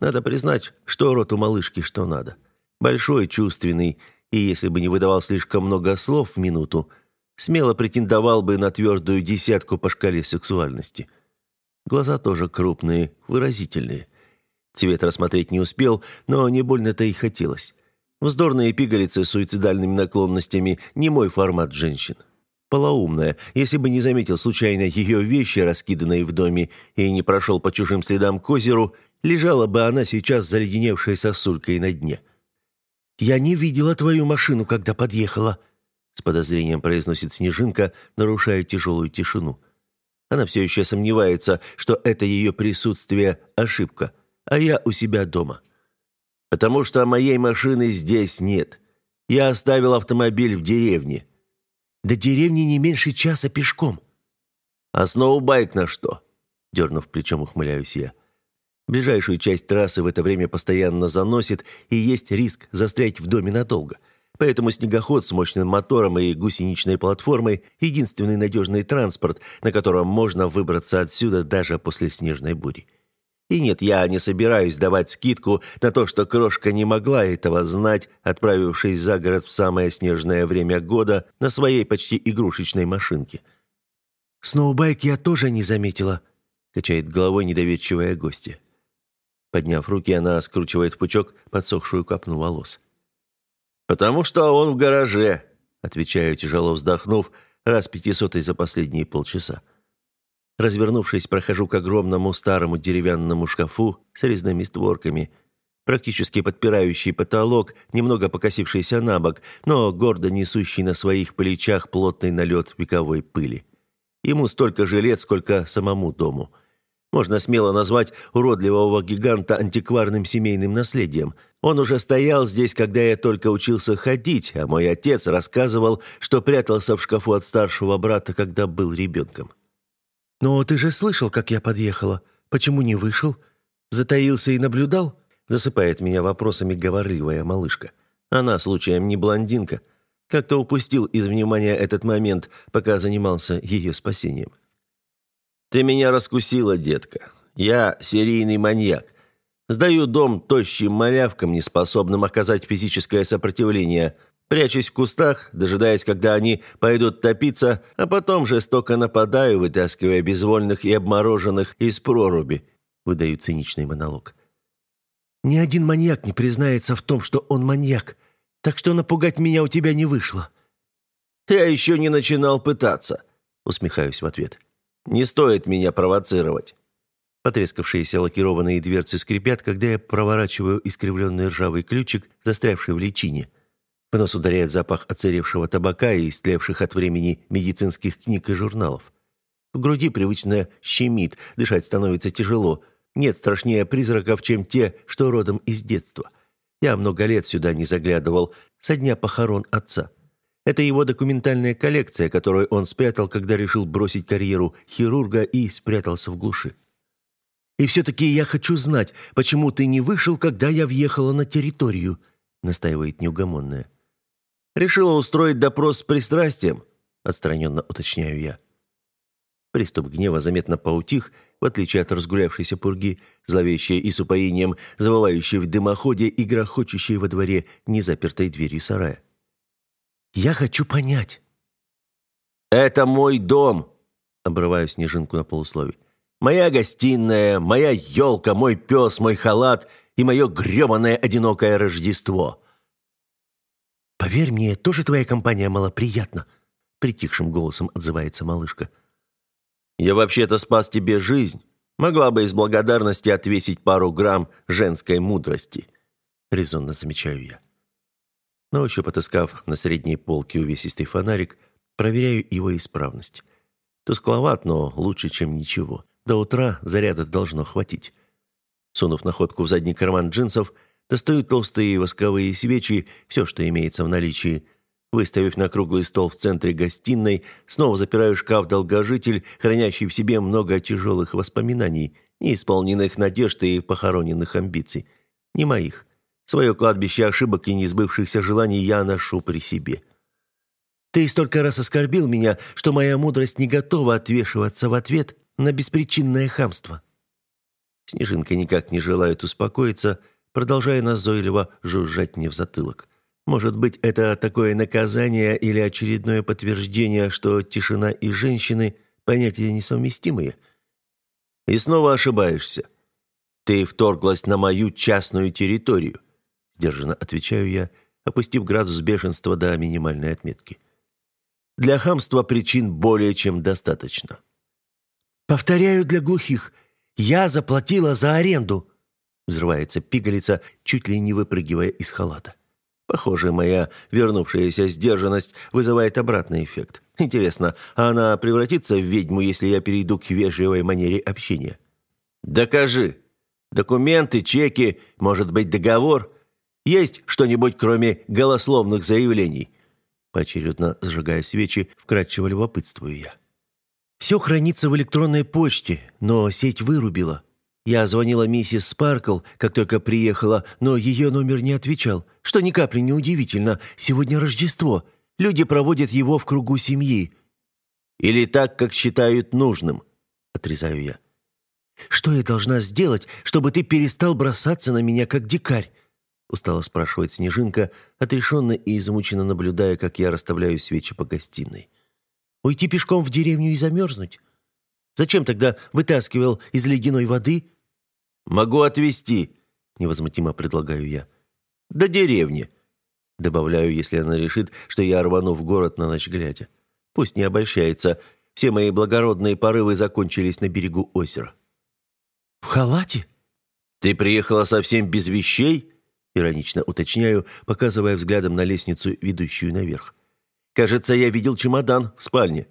Надо признать, что рот у малышки что надо. Большой, чувственный, и если бы не выдавал слишком много слов в минуту, смело претендовал бы на твердую десятку по шкале сексуальности. Глаза тоже крупные, выразительные. Цвет рассмотреть не успел, но не больно-то и хотелось. Вздорные пигалицы с суицидальными наклонностями – не мой формат женщин. Полоумная, если бы не заметил случайно ее вещи, раскиданные в доме, и не прошел по чужим следам к озеру, лежала бы она сейчас заледеневшей сосулькой на дне. «Я не видела твою машину, когда подъехала», — с подозрением произносит Снежинка, нарушая тяжелую тишину. Она все еще сомневается, что это ее присутствие – ошибка, а я у себя дома. «Потому что моей машины здесь нет. Я оставил автомобиль в деревне». «До деревни не меньше часа пешком». «А сноубайк на что?» Дернув плечом, ухмыляюсь я. Ближайшую часть трассы в это время постоянно заносит, и есть риск застрять в доме надолго. Поэтому снегоход с мощным мотором и гусеничной платформой – единственный надежный транспорт, на котором можно выбраться отсюда даже после снежной бури. И нет, я не собираюсь давать скидку на то, что крошка не могла этого знать, отправившись за город в самое снежное время года на своей почти игрушечной машинке. «Сноубайк я тоже не заметила», – качает головой недоверчивая гостья. Подняв руки, она скручивает в пучок подсохшую капну волос. «Потому что он в гараже», — отвечаю, тяжело вздохнув, раз пятисотый за последние полчаса. Развернувшись, прохожу к огромному старому деревянному шкафу с резными створками, практически подпирающий потолок, немного покосившийся на бок, но гордо несущий на своих плечах плотный налет вековой пыли. Ему столько же лет, сколько самому дому — можно смело назвать уродливого гиганта антикварным семейным наследием. Он уже стоял здесь, когда я только учился ходить, а мой отец рассказывал, что прятался в шкафу от старшего брата, когда был ребенком. «Но ты же слышал, как я подъехала. Почему не вышел? Затаился и наблюдал?» Засыпает меня вопросами говорливая малышка. Она, случаем, не блондинка. Как-то упустил из внимания этот момент, пока занимался ее спасением. «Ты меня раскусила, детка. Я серийный маньяк. Сдаю дом тощим малявкам, неспособным оказать физическое сопротивление. Прячусь в кустах, дожидаясь, когда они пойдут топиться, а потом жестоко нападаю, вытаскивая безвольных и обмороженных из проруби», — выдаю циничный монолог. «Ни один маньяк не признается в том, что он маньяк, так что напугать меня у тебя не вышло». «Я еще не начинал пытаться», — усмехаюсь в ответ. Не стоит меня провоцировать». Потрескавшиеся лакированные дверцы скрипят, когда я проворачиваю искривленный ржавый ключик, застрявший в личине. В нос ударяет запах оцаревшего табака и истлевших от времени медицинских книг и журналов. В груди привычно щемит, дышать становится тяжело. Нет страшнее призраков, чем те, что родом из детства. Я много лет сюда не заглядывал, со дня похорон отца. Это его документальная коллекция, которую он спрятал, когда решил бросить карьеру хирурга и спрятался в глуши. «И все-таки я хочу знать, почему ты не вышел, когда я въехала на территорию», настаивает неугомонная. «Решила устроить допрос с пристрастием», отстраненно уточняю я. Приступ гнева заметно поутих, в отличие от разгулявшейся пурги, зловещей и с упоением, завывающей в дымоходе и грохочущей во дворе незапертой дверью сарая. Я хочу понять». «Это мой дом», — обрываю снежинку на полусловие. «Моя гостиная, моя елка, мой пес, мой халат и мое гребаное одинокое Рождество». «Поверь мне, тоже твоя компания малоприятна», — притихшим голосом отзывается малышка. «Я вообще-то спас тебе жизнь. Могла бы из благодарности отвесить пару грамм женской мудрости», — резонно замечаю я. На ощупь отыскав на средней полке увесистый фонарик, проверяю его исправность. Тускловат, но лучше, чем ничего. До утра заряда должно хватить. Сунув находку в задний карман джинсов, достаю толстые восковые свечи, все, что имеется в наличии. Выставив на круглый стол в центре гостиной, снова запираю шкаф-долгожитель, хранящий в себе много тяжелых воспоминаний, неисполненных надежд и похороненных амбиций. Не моих. Свое кладбище ошибок и несбывшихся желаний я ношу при себе. Ты столько раз оскорбил меня, что моя мудрость не готова отвешиваться в ответ на беспричинное хамство. Снежинка никак не желает успокоиться, продолжая назойливо жужжать мне в затылок. Может быть, это такое наказание или очередное подтверждение, что тишина и женщины – понятия несовместимые? И снова ошибаешься. Ты вторглась на мою частную территорию. Сдержанно отвечаю я, опустив градус бешенства до минимальной отметки. Для хамства причин более чем достаточно. «Повторяю для глухих, я заплатила за аренду!» Взрывается пигалица, чуть ли не выпрыгивая из халата. Похоже, моя вернувшаяся сдержанность вызывает обратный эффект. Интересно, а она превратится в ведьму, если я перейду к вежливой манере общения? Докажи. Документы, чеки, может быть, договор? Есть что-нибудь, кроме голословных заявлений? Поочередно сжигая свечи, вкратчиво любопытствую я. Все хранится в электронной почте, но сеть вырубила. Я звонила миссис Спаркл, как только приехала, но ее номер не отвечал. Что ни капли не удивительно, сегодня Рождество. Люди проводят его в кругу семьи. Или так, как считают нужным, отрезаю я. Что я должна сделать, чтобы ты перестал бросаться на меня, как дикарь? Устало спрашивает Снежинка, отрешенно и измученно наблюдая, как я расставляю свечи по гостиной. Уйти пешком в деревню и замерзнуть? Зачем тогда вытаскивал из ледяной воды? «Могу отвезти», — невозмутимо предлагаю я. «До деревни», — добавляю, если она решит, что я рвану в город на ночь глядя. Пусть не обольщается, все мои благородные порывы закончились на берегу озера. «В халате?» «Ты приехала совсем без вещей?» Иронично уточняю, показывая взглядом на лестницу, ведущую наверх. «Кажется, я видел чемодан в спальне».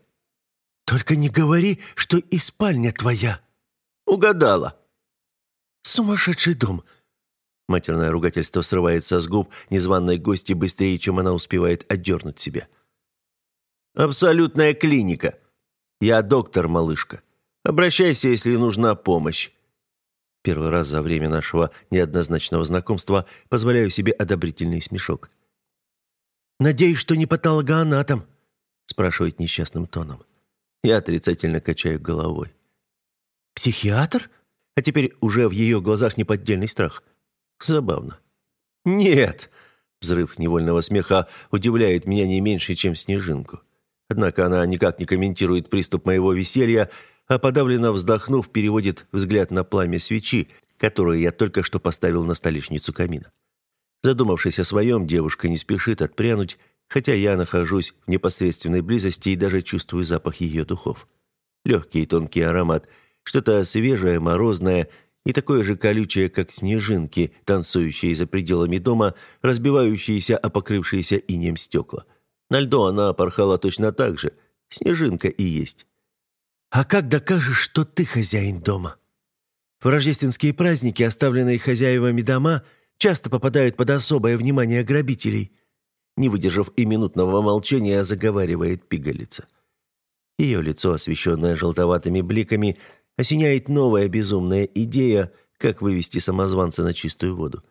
«Только не говори, что и спальня твоя». «Угадала». «Сумасшедший дом!» Матерное ругательство срывается с губ незваной гости быстрее, чем она успевает отдернуть себя. «Абсолютная клиника. Я доктор, малышка. Обращайся, если нужна помощь». Первый раз за время нашего неоднозначного знакомства позволяю себе одобрительный смешок. «Надеюсь, что не патологоанатом?» спрашивает несчастным тоном. Я отрицательно качаю головой. «Психиатр?» А теперь уже в ее глазах неподдельный страх. Забавно. «Нет!» Взрыв невольного смеха удивляет меня не меньше, чем снежинку. Однако она никак не комментирует приступ моего веселья, а подавленно вздохнув, переводит взгляд на пламя свечи, которую я только что поставил на столешницу камина. Задумавшись о своем, девушка не спешит отпрянуть, хотя я нахожусь в непосредственной близости и даже чувствую запах ее духов. Легкий и тонкий аромат – что-то свежее, морозное и такое же колючее, как снежинки, танцующие за пределами дома, разбивающиеся о покрывшиеся инем стекла. На льду она порхала точно так же. Снежинка и есть. «А как докажешь, что ты хозяин дома?» В рождественские праздники, оставленные хозяевами дома, часто попадают под особое внимание грабителей. Не выдержав и минутного молчания, заговаривает пигалица. Ее лицо, освещенное желтоватыми бликами, осеняет новая безумная идея, как вывести самозванца на чистую воду.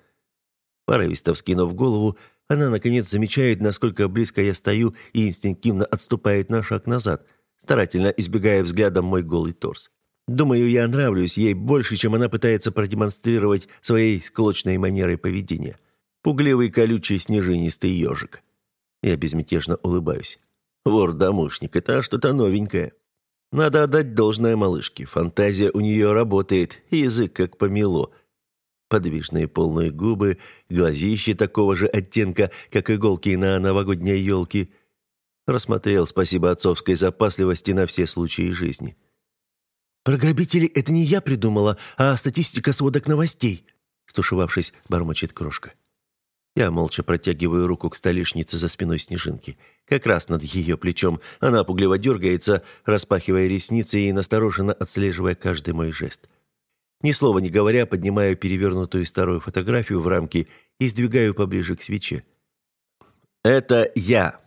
Порывисто вскинув голову, она, наконец, замечает, насколько близко я стою и инстинктивно отступает на шаг назад, старательно избегая взглядом мой голый торс. Думаю, я нравлюсь ей больше, чем она пытается продемонстрировать своей склочной манерой поведения. Пугливый, колючий, снежинистый ежик. Я безмятежно улыбаюсь. Вор-домушник — это что-то новенькое. Надо отдать должное малышке. Фантазия у нее работает, язык как помело. Подвижные полные губы, глазищи такого же оттенка, как иголки на новогодней елке. Рассмотрел, спасибо отцовской запасливости, на все случаи жизни. «Про грабителей это не я придумала, а статистика сводок новостей», стушевавшись, бормочет крошка. Я молча протягиваю руку к столешнице за спиной Снежинки. Как раз над ее плечом она пугливо дергается, распахивая ресницы и настороженно отслеживая каждый мой жест. Ни слова не говоря, поднимаю перевернутую старую фотографию в рамке и сдвигаю поближе к свече. «Это я!»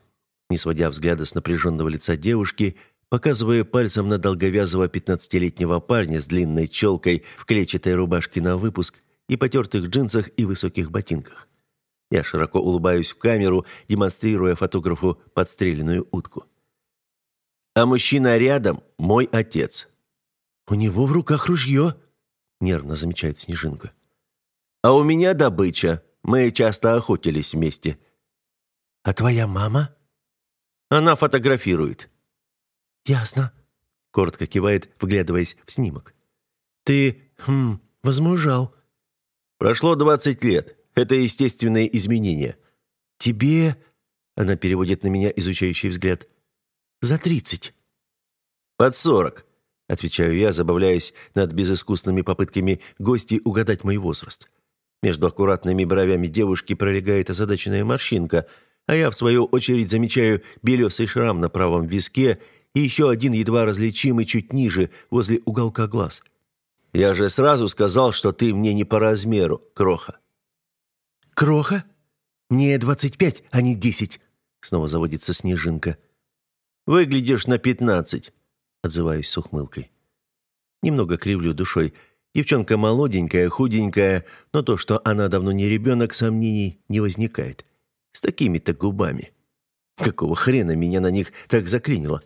Не сводя взгляда с напряженного лица девушки, показывая пальцем на долговязого пятнадцатилетнего парня с длинной челкой в клетчатой рубашке на выпуск и потертых джинсах и высоких ботинках. Я широко улыбаюсь в камеру, демонстрируя фотографу подстреленную утку. А мужчина рядом – мой отец. «У него в руках ружье», – нервно замечает Снежинка. «А у меня добыча. Мы часто охотились вместе». «А твоя мама?» «Она фотографирует». «Ясно», – коротко кивает, вглядываясь в снимок. «Ты, хм, Возмужал». «Прошло двадцать лет. Это естественные изменения». «Тебе...» — она переводит на меня изучающий взгляд. «За тридцать». «Под сорок», — отвечаю я, забавляясь над безыскусными попытками гостей угадать мой возраст. Между аккуратными бровями девушки пролегает озадаченная морщинка, а я, в свою очередь, замечаю белесый шрам на правом виске и еще один едва различимый чуть ниже, возле уголка глаз. «Я же сразу сказал, что ты мне не по размеру, Кроха». «Кроха? Мне двадцать пять, а не десять», — снова заводится Снежинка. «Выглядишь на пятнадцать», — отзываюсь с ухмылкой. Немного кривлю душой — Девчонка молоденькая, худенькая, но то, что она давно не ребенок, сомнений не возникает. С такими-то губами. Какого хрена меня на них так заклинило?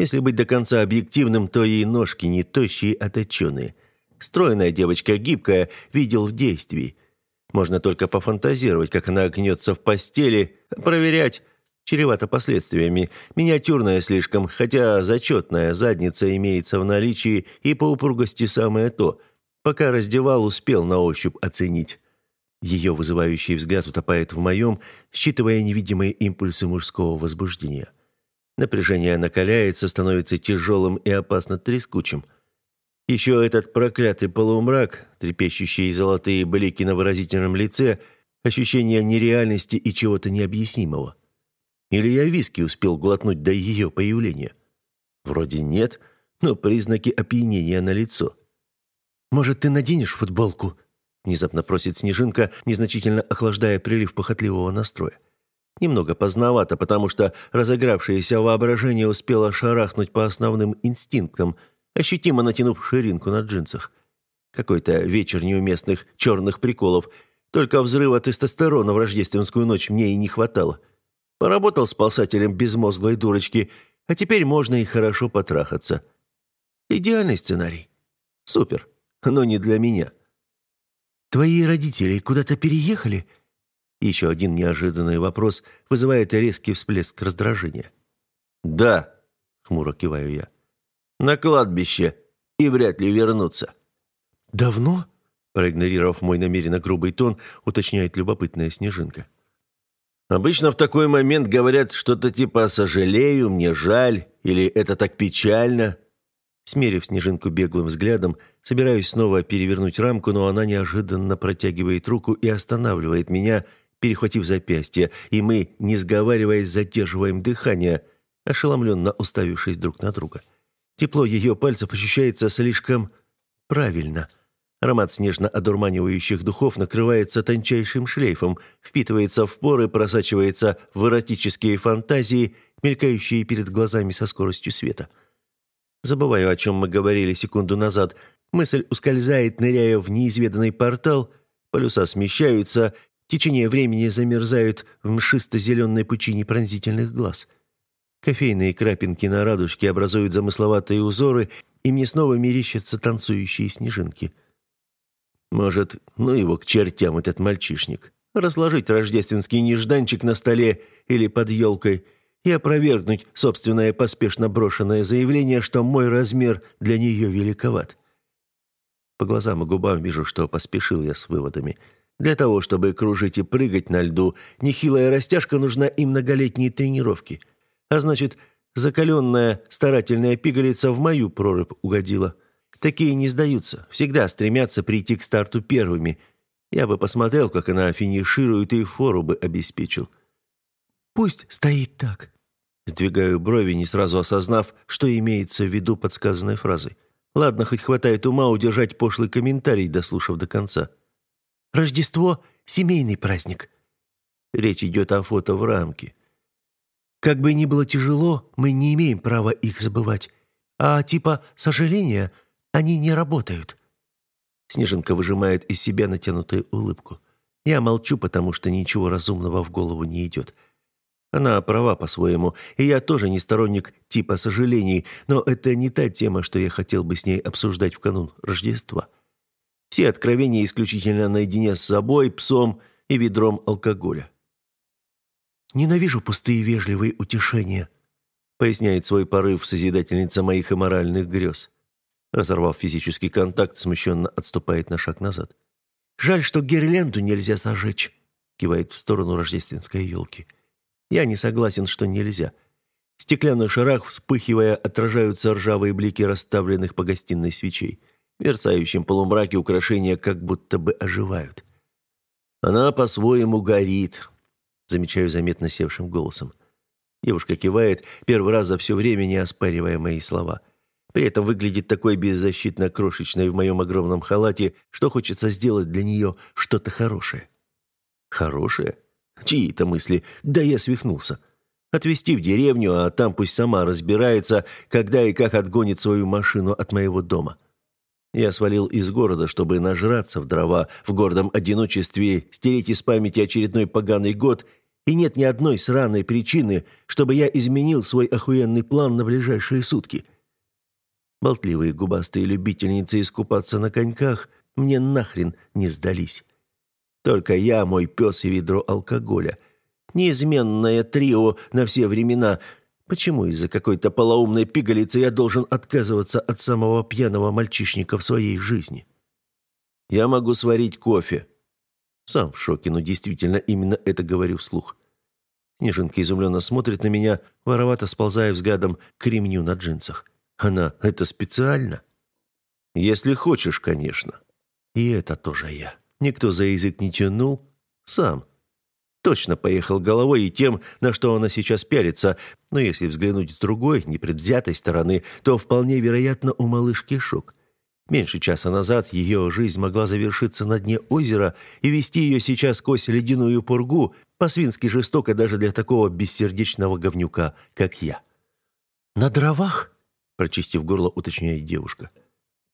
Если быть до конца объективным, то и ножки не тощие, а точеные. Стройная девочка, гибкая, видел в действии. Можно только пофантазировать, как она гнется в постели, проверять чревато последствиями. Миниатюрная слишком, хотя зачетная задница имеется в наличии и по упругости самое то – Пока раздевал, успел на ощупь оценить. Ее вызывающий взгляд утопает в моем, считывая невидимые импульсы мужского возбуждения. Напряжение накаляется, становится тяжелым и опасно трескучим. Еще этот проклятый полумрак, трепещущие золотые блики на выразительном лице, ощущение нереальности и чего-то необъяснимого. Или я виски успел глотнуть до ее появления? Вроде нет, но признаки опьянения налицо. «Может, ты наденешь футболку?» Внезапно просит Снежинка, незначительно охлаждая прилив похотливого настроя. Немного поздновато, потому что разыгравшееся воображение успело шарахнуть по основным инстинктам, ощутимо натянув ширинку на джинсах. Какой-то вечер неуместных черных приколов. Только взрыва тестостерона в рождественскую ночь мне и не хватало. Поработал спасателем безмозглой дурочки, а теперь можно и хорошо потрахаться. Идеальный сценарий. Супер но не для меня. «Твои родители куда-то переехали?» Еще один неожиданный вопрос вызывает резкий всплеск раздражения. «Да», — хмуро киваю я, — «на кладбище и вряд ли вернутся». «Давно?» — проигнорировав мой намеренно грубый тон, уточняет любопытная снежинка. «Обычно в такой момент говорят что-то типа «сожалею», «мне жаль» или «это так печально». Смерив снежинку беглым взглядом, собираюсь снова перевернуть рамку, но она неожиданно протягивает руку и останавливает меня, перехватив запястье, и мы, не сговариваясь, задерживаем дыхание, ошеломленно уставившись друг на друга. Тепло ее пальцев ощущается слишком правильно. Аромат снежно-одурманивающих духов накрывается тончайшим шлейфом, впитывается в поры, просачивается в эротические фантазии, мелькающие перед глазами со скоростью света. — Забываю, о чем мы говорили секунду назад. Мысль ускользает, ныряя в неизведанный портал. Полюса смещаются, течение времени замерзают в мшисто-зеленой пучине пронзительных глаз. Кофейные крапинки на радужке образуют замысловатые узоры, и мне снова мерещатся танцующие снежинки. Может, ну его к чертям этот мальчишник. Разложить рождественский нежданчик на столе или под елкой – и опровергнуть собственное поспешно брошенное заявление, что мой размер для нее великоват. По глазам и губам вижу, что поспешил я с выводами. Для того, чтобы кружить и прыгать на льду, нехилая растяжка нужна и многолетние тренировки. А значит, закаленная старательная пигалица в мою прорыбь угодила. Такие не сдаются, всегда стремятся прийти к старту первыми. Я бы посмотрел, как она финиширует, и фору бы обеспечил. Пусть стоит так, Сдвигаю брови, не сразу осознав, что имеется в виду подсказанной фразой. Ладно, хоть хватает ума удержать пошлый комментарий, дослушав до конца. «Рождество — семейный праздник». Речь идет о фото в рамке. Как бы ни было тяжело, мы не имеем права их забывать. А типа сожаления они не работают. Снежинка выжимает из себя натянутую улыбку. Я молчу, потому что ничего разумного в голову не идет. Она права по-своему, и я тоже не сторонник типа сожалений, но это не та тема, что я хотел бы с ней обсуждать в канун Рождества. Все откровения исключительно наедине с собой, псом и ведром алкоголя. «Ненавижу пустые вежливые утешения», — поясняет свой порыв созидательница моих аморальных грез. Разорвав физический контакт, смущенно отступает на шаг назад. «Жаль, что гирлянду нельзя сожечь», — кивает в сторону рождественской елки. «Я не согласен, что нельзя». В стеклянных шарах, вспыхивая, отражаются ржавые блики расставленных по гостиной свечей. В мерцающем полумраке украшения как будто бы оживают. «Она по-своему горит», — замечаю заметно севшим голосом. Девушка кивает, первый раз за все время не оспаривая мои слова. При этом выглядит такой беззащитно крошечной в моем огромном халате, что хочется сделать для нее что-то хорошее. Хорошее? Чьи это мысли? Да я свихнулся. Отвезти в деревню, а там пусть сама разбирается, когда и как отгонит свою машину от моего дома. Я свалил из города, чтобы нажраться в дрова, в гордом одиночестве, стереть из памяти очередной поганый год – и нет ни одной сраной причины, чтобы я изменил свой охуенный план на ближайшие сутки. Болтливые губастые любительницы искупаться на коньках мне нахрен не сдались. Только я, мой пес и ведро алкоголя. Неизменное трио на все времена. Почему из-за какой-то полоумной пигалицы я должен отказываться от самого пьяного мальчишника в своей жизни? Я могу сварить кофе, сам в шоке, но действительно именно это говорю вслух. Снежинка изумленно смотрит на меня, воровато сползая взглядом к ремню на джинсах. Она это специально? Если хочешь, конечно. И это тоже я. Никто за язык не тянул. Сам. Точно поехал головой и тем, на что она сейчас пялится, но если взглянуть с другой, непредвзятой стороны, то вполне вероятно у малышки шок. Меньше часа назад ее жизнь могла завершиться на дне озера, и вести ее сейчас сквозь ледяную пургу по-свински жестоко даже для такого бессердечного говнюка, как я. «На дровах?» – прочистив горло, уточняет девушка.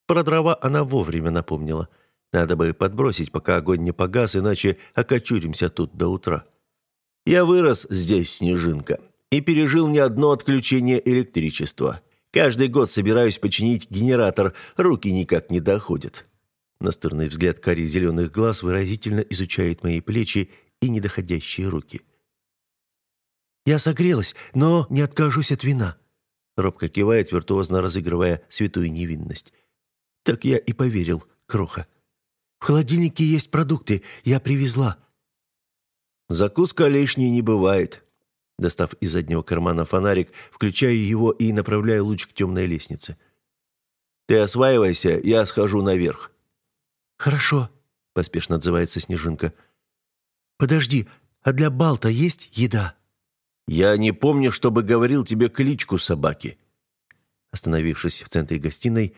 Про дрова она вовремя напомнила. Надо бы подбросить, пока огонь не погас, иначе окочуримся тут до утра. Я вырос здесь, Снежинка, и пережил не одно отключение электричества – Каждый год собираюсь починить генератор, руки никак не доходят. Настырный взгляд кари зеленых глаз выразительно изучает мои плечи и недоходящие руки. «Я согрелась, но не откажусь от вина», — робко кивает, виртуозно разыгрывая святую невинность. «Так я и поверил, Кроха. В холодильнике есть продукты, я привезла». «Закуска лишней не бывает», Достав из заднего кармана фонарик, включаю его и направляю луч к темной лестнице. «Ты осваивайся, я схожу наверх». «Хорошо», — поспешно отзывается Снежинка. «Подожди, а для Балта есть еда?» «Я не помню, чтобы говорил тебе кличку собаки». Остановившись в центре гостиной,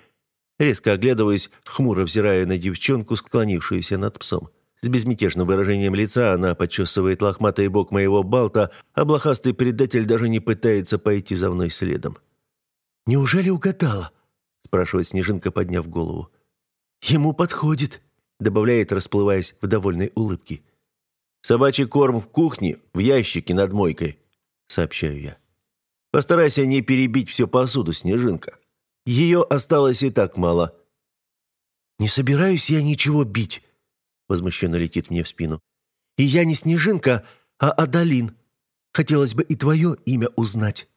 резко оглядываясь, хмуро взирая на девчонку, склонившуюся над псом. С безмятежным выражением лица она подчесывает лохматый бок моего балта, а блохастый предатель даже не пытается пойти за мной следом. «Неужели угадала?» – спрашивает Снежинка, подняв голову. «Ему подходит», – добавляет, расплываясь в довольной улыбке. «Собачий корм в кухне, в ящике над мойкой», – сообщаю я. «Постарайся не перебить всю посуду, Снежинка. Ее осталось и так мало». «Не собираюсь я ничего бить», возмущенно летит мне в спину. «И я не Снежинка, а Адалин. Хотелось бы и твое имя узнать».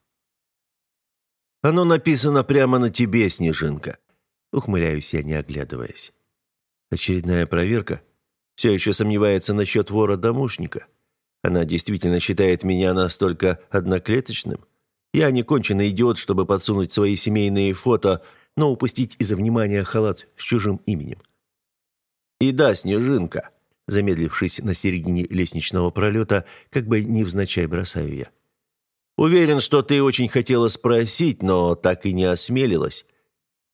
«Оно написано прямо на тебе, Снежинка», — ухмыляюсь я, не оглядываясь. Очередная проверка. Все еще сомневается насчет вора-домушника. Она действительно считает меня настолько одноклеточным. Я не конченый идиот, чтобы подсунуть свои семейные фото, но упустить из-за внимания халат с чужим именем. «И да, Снежинка», замедлившись на середине лестничного пролета, как бы невзначай бросаю я. «Уверен, что ты очень хотела спросить, но так и не осмелилась».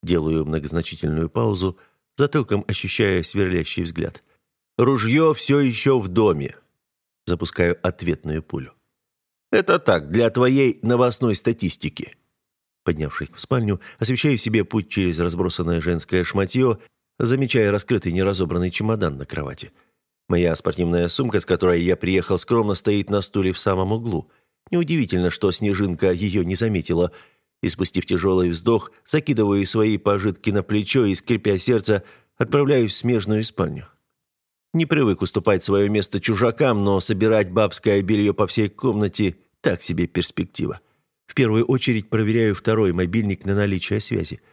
Делаю многозначительную паузу, затылком ощущая сверлящий взгляд. «Ружье все еще в доме». Запускаю ответную пулю. «Это так, для твоей новостной статистики». Поднявшись в спальню, освещаю себе путь через разбросанное женское шматье замечая раскрытый неразобранный чемодан на кровати. Моя спортивная сумка, с которой я приехал, скромно стоит на стуле в самом углу. Неудивительно, что Снежинка ее не заметила. И спустив тяжелый вздох, закидываю свои пожитки на плечо и, скрипя сердце, отправляюсь в смежную спальню. Не привык уступать свое место чужакам, но собирать бабское белье по всей комнате – так себе перспектива. В первую очередь проверяю второй мобильник на наличие связи –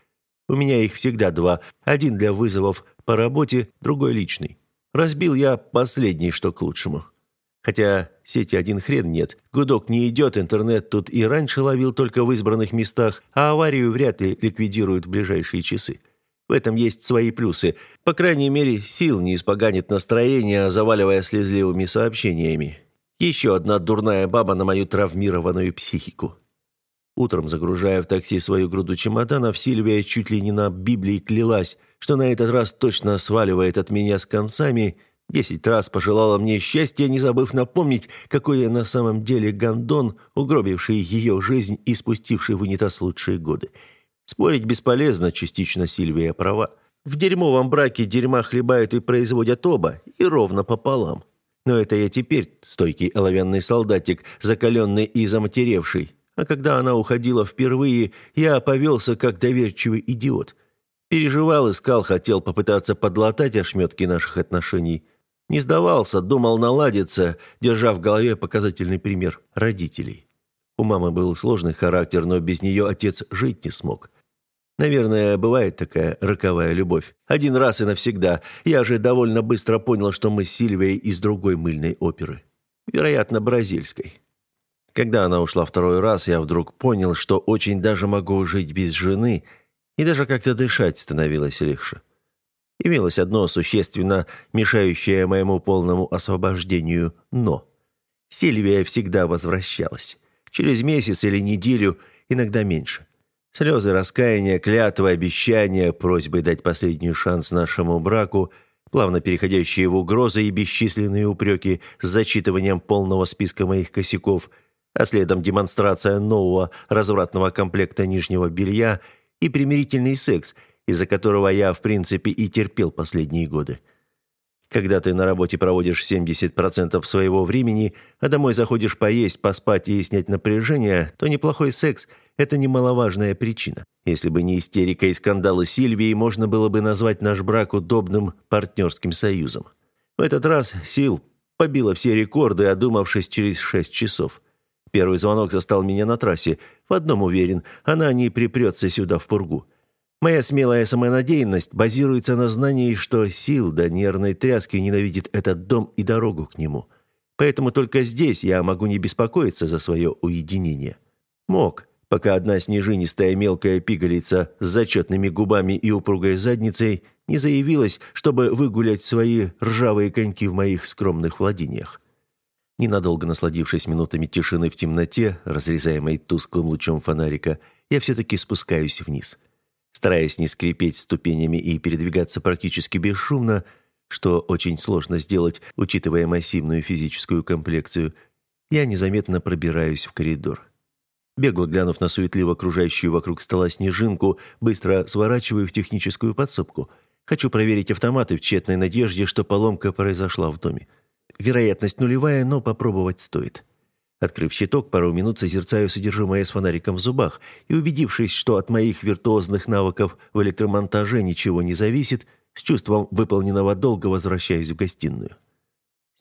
У меня их всегда два. Один для вызовов по работе, другой личный. Разбил я последний, что к лучшему. Хотя сети один хрен нет. Гудок не идет, интернет тут и раньше ловил только в избранных местах, а аварию вряд ли ликвидируют в ближайшие часы. В этом есть свои плюсы. По крайней мере, сил не испоганит настроение, заваливая слезливыми сообщениями. Еще одна дурная баба на мою травмированную психику. Утром, загружая в такси свою груду чемоданов, Сильвия чуть ли не на Библии клялась, что на этот раз точно сваливает от меня с концами – Десять раз пожелала мне счастья, не забыв напомнить, какой я на самом деле гондон, угробивший ее жизнь и спустивший в унитаз лучшие годы. Спорить бесполезно, частично Сильвия права. В дерьмовом браке дерьма хлебают и производят оба, и ровно пополам. Но это я теперь стойкий оловянный солдатик, закаленный и заматеревший. А когда она уходила впервые, я повелся как доверчивый идиот. Переживал, искал, хотел попытаться подлатать ошметки наших отношений – не сдавался, думал наладиться, держа в голове показательный пример родителей. У мамы был сложный характер, но без нее отец жить не смог. Наверное, бывает такая роковая любовь. Один раз и навсегда. Я же довольно быстро понял, что мы с Сильвией из другой мыльной оперы. Вероятно, бразильской. Когда она ушла второй раз, я вдруг понял, что очень даже могу жить без жены, и даже как-то дышать становилось легче. Имелось одно существенно мешающее моему полному освобождению «но». Сильвия всегда возвращалась. Через месяц или неделю, иногда меньше. Слезы раскаяния, клятвы, обещания, просьбы дать последний шанс нашему браку, плавно переходящие в угрозы и бесчисленные упреки с зачитыванием полного списка моих косяков, а следом демонстрация нового развратного комплекта нижнего белья и примирительный секс – из-за которого я, в принципе, и терпел последние годы. Когда ты на работе проводишь 70% своего времени, а домой заходишь поесть, поспать и снять напряжение, то неплохой секс – это немаловажная причина. Если бы не истерика и скандалы Сильвии, можно было бы назвать наш брак удобным партнерским союзом. В этот раз Сил побила все рекорды, одумавшись через 6 часов. Первый звонок застал меня на трассе. В одном уверен, она не припрется сюда в пургу. Моя смелая самонадеянность базируется на знании, что сил до нервной тряски ненавидит этот дом и дорогу к нему. Поэтому только здесь я могу не беспокоиться за свое уединение. Мог, пока одна снежинистая мелкая пигалица с зачетными губами и упругой задницей не заявилась, чтобы выгулять свои ржавые коньки в моих скромных владениях. Ненадолго насладившись минутами тишины в темноте, разрезаемой тусклым лучом фонарика, я все-таки спускаюсь вниз – стараясь не скрипеть ступенями и передвигаться практически бесшумно, что очень сложно сделать, учитывая массивную физическую комплекцию, я незаметно пробираюсь в коридор. Бегло глянув на суетливо окружающую вокруг стола снежинку, быстро сворачиваю в техническую подсобку. Хочу проверить автоматы в тщетной надежде, что поломка произошла в доме. Вероятность нулевая, но попробовать стоит. Открыв щиток, пару минут созерцаю содержимое с фонариком в зубах и, убедившись, что от моих виртуозных навыков в электромонтаже ничего не зависит, с чувством выполненного долга возвращаюсь в гостиную.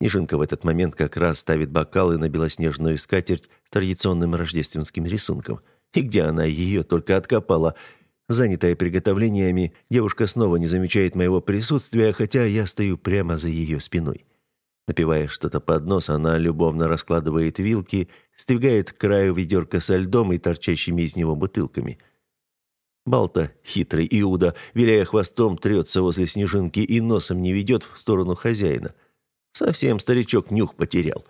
Снежинка в этот момент как раз ставит бокалы на белоснежную скатерть с традиционным рождественским рисунком. И где она ее только откопала? Занятая приготовлениями, девушка снова не замечает моего присутствия, хотя я стою прямо за ее спиной. Напивая что-то под нос, она любовно раскладывает вилки, сдвигает к краю ведерко со льдом и торчащими из него бутылками. Балта, хитрый Иуда, виляя хвостом, трется возле снежинки и носом не ведет в сторону хозяина. Совсем старичок нюх потерял.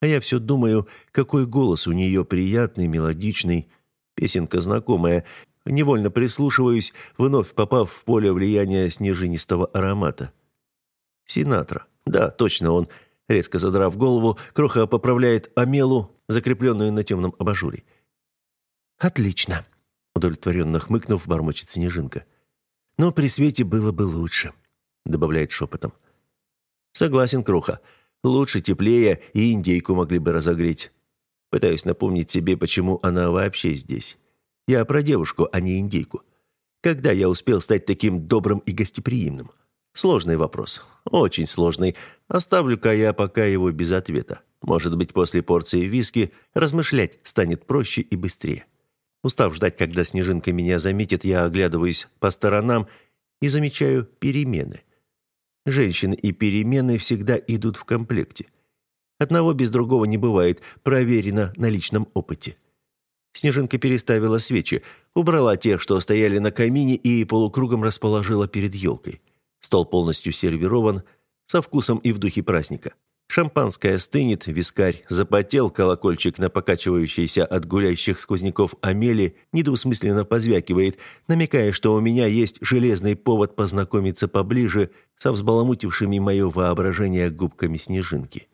А я все думаю, какой голос у нее приятный, мелодичный. Песенка знакомая. Невольно прислушиваюсь, вновь попав в поле влияния снежинистого аромата. Синатра. Да, точно он. Резко задрав голову, Кроха поправляет амелу, закрепленную на темном абажуре. «Отлично», — удовлетворенно хмыкнув, бормочет Снежинка. «Но при свете было бы лучше», — добавляет шепотом. «Согласен, Кроха. Лучше, теплее, и индейку могли бы разогреть. Пытаюсь напомнить себе, почему она вообще здесь. Я про девушку, а не индейку. Когда я успел стать таким добрым и гостеприимным?» Сложный вопрос. Очень сложный. Оставлю-ка я пока его без ответа. Может быть, после порции виски размышлять станет проще и быстрее. Устав ждать, когда Снежинка меня заметит, я оглядываюсь по сторонам и замечаю перемены. Женщины и перемены всегда идут в комплекте. Одного без другого не бывает, проверено на личном опыте. Снежинка переставила свечи, убрала те, что стояли на камине, и полукругом расположила перед елкой. Стол полностью сервирован, со вкусом и в духе праздника. Шампанское стынет, вискарь запотел, колокольчик на покачивающейся от гуляющих сквозняков Амели недвусмысленно позвякивает, намекая, что у меня есть железный повод познакомиться поближе со взбаламутившими мое воображение губками снежинки.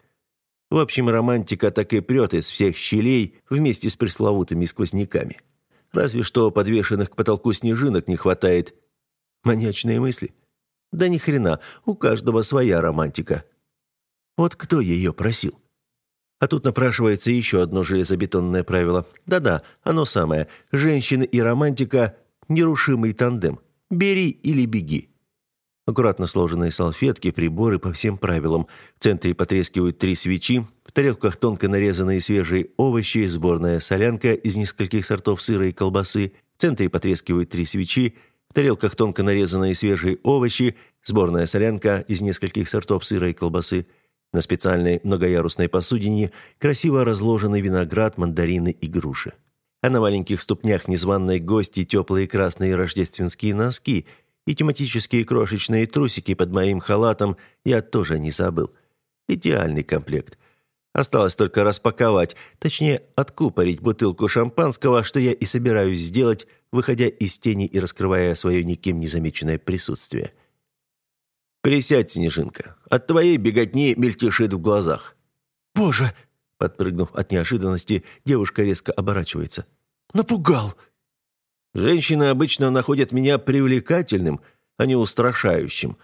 В общем, романтика так и прет из всех щелей вместе с пресловутыми сквозняками. Разве что подвешенных к потолку снежинок не хватает. Маньячные мысли? Да ни хрена, у каждого своя романтика. Вот кто ее просил? А тут напрашивается еще одно железобетонное правило. Да-да, оно самое. Женщины и романтика – нерушимый тандем. Бери или беги. Аккуратно сложенные салфетки, приборы по всем правилам. В центре потрескивают три свечи, в тарелках тонко нарезанные свежие овощи, сборная солянка из нескольких сортов сыра и колбасы. В центре потрескивают три свечи, тарелках тонко нарезанные свежие овощи, сборная солянка из нескольких сортов сыра и колбасы. На специальной многоярусной посудине красиво разложены виноград, мандарины и груши. А на маленьких ступнях незваной гости теплые красные рождественские носки и тематические крошечные трусики под моим халатом я тоже не забыл. Идеальный комплект. Осталось только распаковать, точнее, откупорить бутылку шампанского, что я и собираюсь сделать, выходя из тени и раскрывая свое никем не замеченное присутствие. «Присядь, Снежинка. От твоей беготни мельтешит в глазах». «Боже!» Подпрыгнув от неожиданности, девушка резко оборачивается. «Напугал!» «Женщины обычно находят меня привлекательным, а не устрашающим».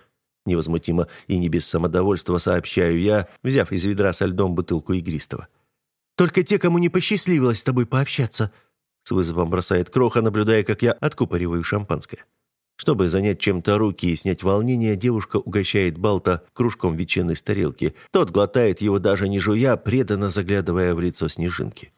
Невозмутимо и не без самодовольства сообщаю я, взяв из ведра со льдом бутылку игристого. «Только те, кому не посчастливилось с тобой пообщаться», с вызовом бросает Кроха, наблюдая, как я откупориваю шампанское. Чтобы занять чем-то руки и снять волнение, девушка угощает Балта кружком ветчины с тарелки. Тот глотает его даже не жуя, преданно заглядывая в лицо снежинки.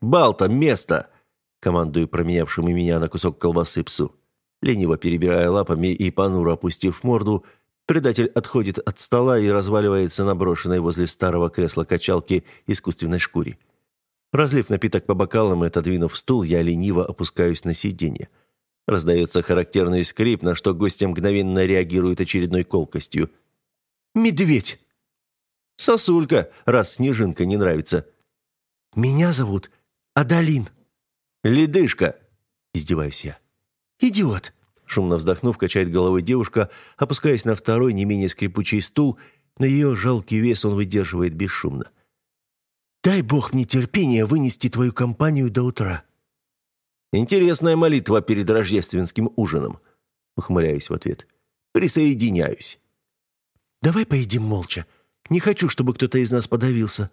«Балта, место!» – командую променявшему меня на кусок колбасы псу. Лениво перебирая лапами и понуро опустив морду, предатель отходит от стола и разваливается на брошенной возле старого кресла качалки искусственной шкуре. Разлив напиток по бокалам и отодвинув стул, я лениво опускаюсь на сиденье. Раздается характерный скрип, на что гости мгновенно реагируют очередной колкостью. «Медведь!» «Сосулька, раз снежинка не нравится». «Меня зовут Адалин». «Ледышка!» – издеваюсь я. «Идиот!» – шумно вздохнув, качает головой девушка, опускаясь на второй, не менее скрипучий стул, но ее жалкий вес он выдерживает бесшумно. «Дай бог мне терпения вынести твою компанию до утра». Интересная молитва перед рождественским ужином. Ухмыляюсь в ответ. Присоединяюсь. Давай поедим молча. Не хочу, чтобы кто-то из нас подавился.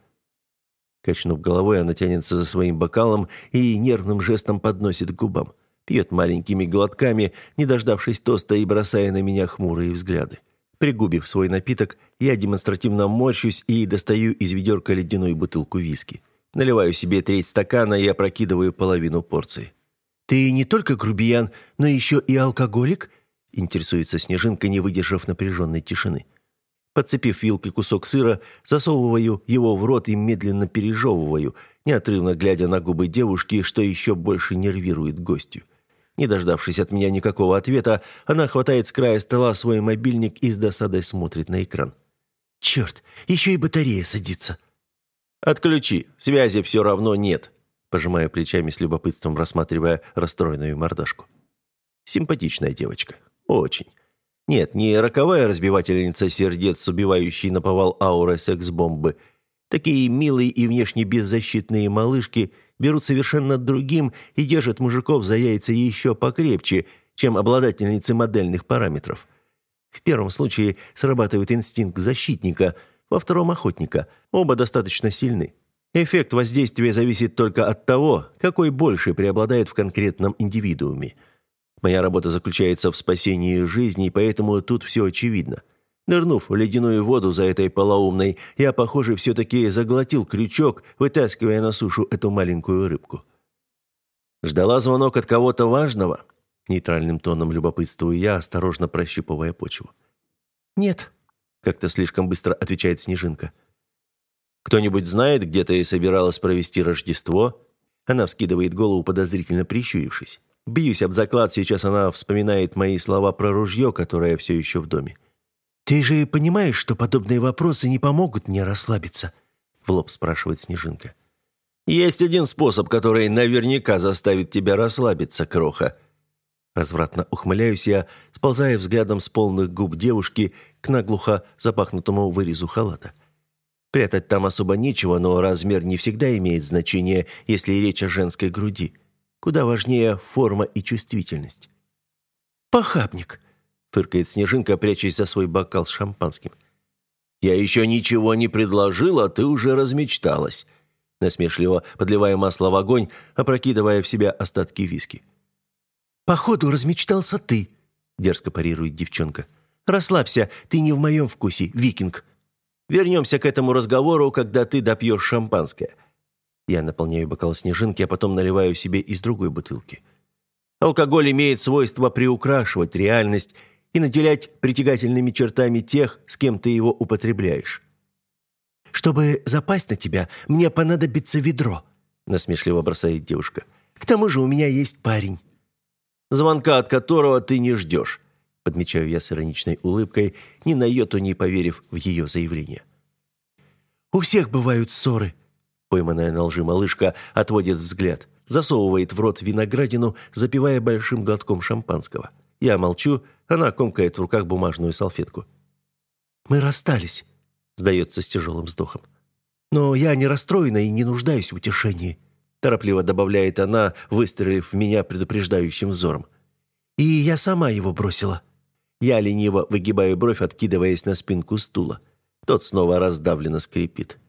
Качнув головой, она тянется за своим бокалом и нервным жестом подносит к губам. Пьет маленькими глотками, не дождавшись тоста и бросая на меня хмурые взгляды. Пригубив свой напиток, я демонстративно морщусь и достаю из ведерка ледяную бутылку виски. Наливаю себе треть стакана и опрокидываю половину порции. «Ты не только грубиян, но еще и алкоголик?» – интересуется Снежинка, не выдержав напряженной тишины. Подцепив вилкой кусок сыра, засовываю его в рот и медленно пережевываю, неотрывно глядя на губы девушки, что еще больше нервирует гостью. Не дождавшись от меня никакого ответа, она хватает с края стола свой мобильник и с досадой смотрит на экран. «Черт, еще и батарея садится». «Отключи, связи все равно нет», пожимая плечами с любопытством, рассматривая расстроенную мордашку. Симпатичная девочка. Очень. Нет, не роковая разбивательница сердец, убивающей наповал аурой секс-бомбы. Такие милые и внешне беззащитные малышки берут совершенно другим и держат мужиков за яйца еще покрепче, чем обладательницы модельных параметров. В первом случае срабатывает инстинкт защитника, во втором – охотника. Оба достаточно сильны. Эффект воздействия зависит только от того, какой больше преобладает в конкретном индивидууме. Моя работа заключается в спасении жизни, поэтому тут все очевидно. Нырнув в ледяную воду за этой полоумной, я, похоже, все-таки заглотил крючок, вытаскивая на сушу эту маленькую рыбку. Ждала звонок от кого-то важного? Нейтральным тоном любопытствую я, осторожно прощупывая почву. «Нет», — как-то слишком быстро отвечает Снежинка. «Кто-нибудь знает, где ты собиралась провести Рождество?» Она вскидывает голову, подозрительно прищурившись. Бьюсь об заклад, сейчас она вспоминает мои слова про ружье, которое все еще в доме. «Ты же понимаешь, что подобные вопросы не помогут мне расслабиться?» В лоб спрашивает Снежинка. «Есть один способ, который наверняка заставит тебя расслабиться, Кроха». Развратно ухмыляюсь я, сползая взглядом с полных губ девушки к наглухо запахнутому вырезу халата. Прятать там особо нечего, но размер не всегда имеет значение, если речь о женской груди. Куда важнее форма и чувствительность. «Похабник!» — фыркает Снежинка, прячась за свой бокал с шампанским. «Я еще ничего не предложил, а ты уже размечталась», насмешливо подливая масло в огонь, опрокидывая в себя остатки виски. «Походу, размечтался ты», — дерзко парирует девчонка. «Расслабься, ты не в моем вкусе, викинг». Вернемся к этому разговору, когда ты допьешь шампанское. Я наполняю бокал снежинки, а потом наливаю себе из другой бутылки. Алкоголь имеет свойство приукрашивать реальность и наделять притягательными чертами тех, с кем ты его употребляешь. «Чтобы запасть на тебя, мне понадобится ведро», — насмешливо бросает девушка. «К тому же у меня есть парень». «Звонка от которого ты не ждешь подмечаю я с ироничной улыбкой, ни на йоту не поверив в ее заявление. «У всех бывают ссоры», — пойманная на лжи малышка отводит взгляд, засовывает в рот виноградину, запивая большим глотком шампанского. Я молчу, она комкает в руках бумажную салфетку. «Мы расстались», — сдается с тяжелым вздохом. «Но я не расстроена и не нуждаюсь в утешении», — торопливо добавляет она, выстрелив в меня предупреждающим взором. «И я сама его бросила». Я лениво выгибаю бровь, откидываясь на спинку стула. Тот снова раздавленно скрипит.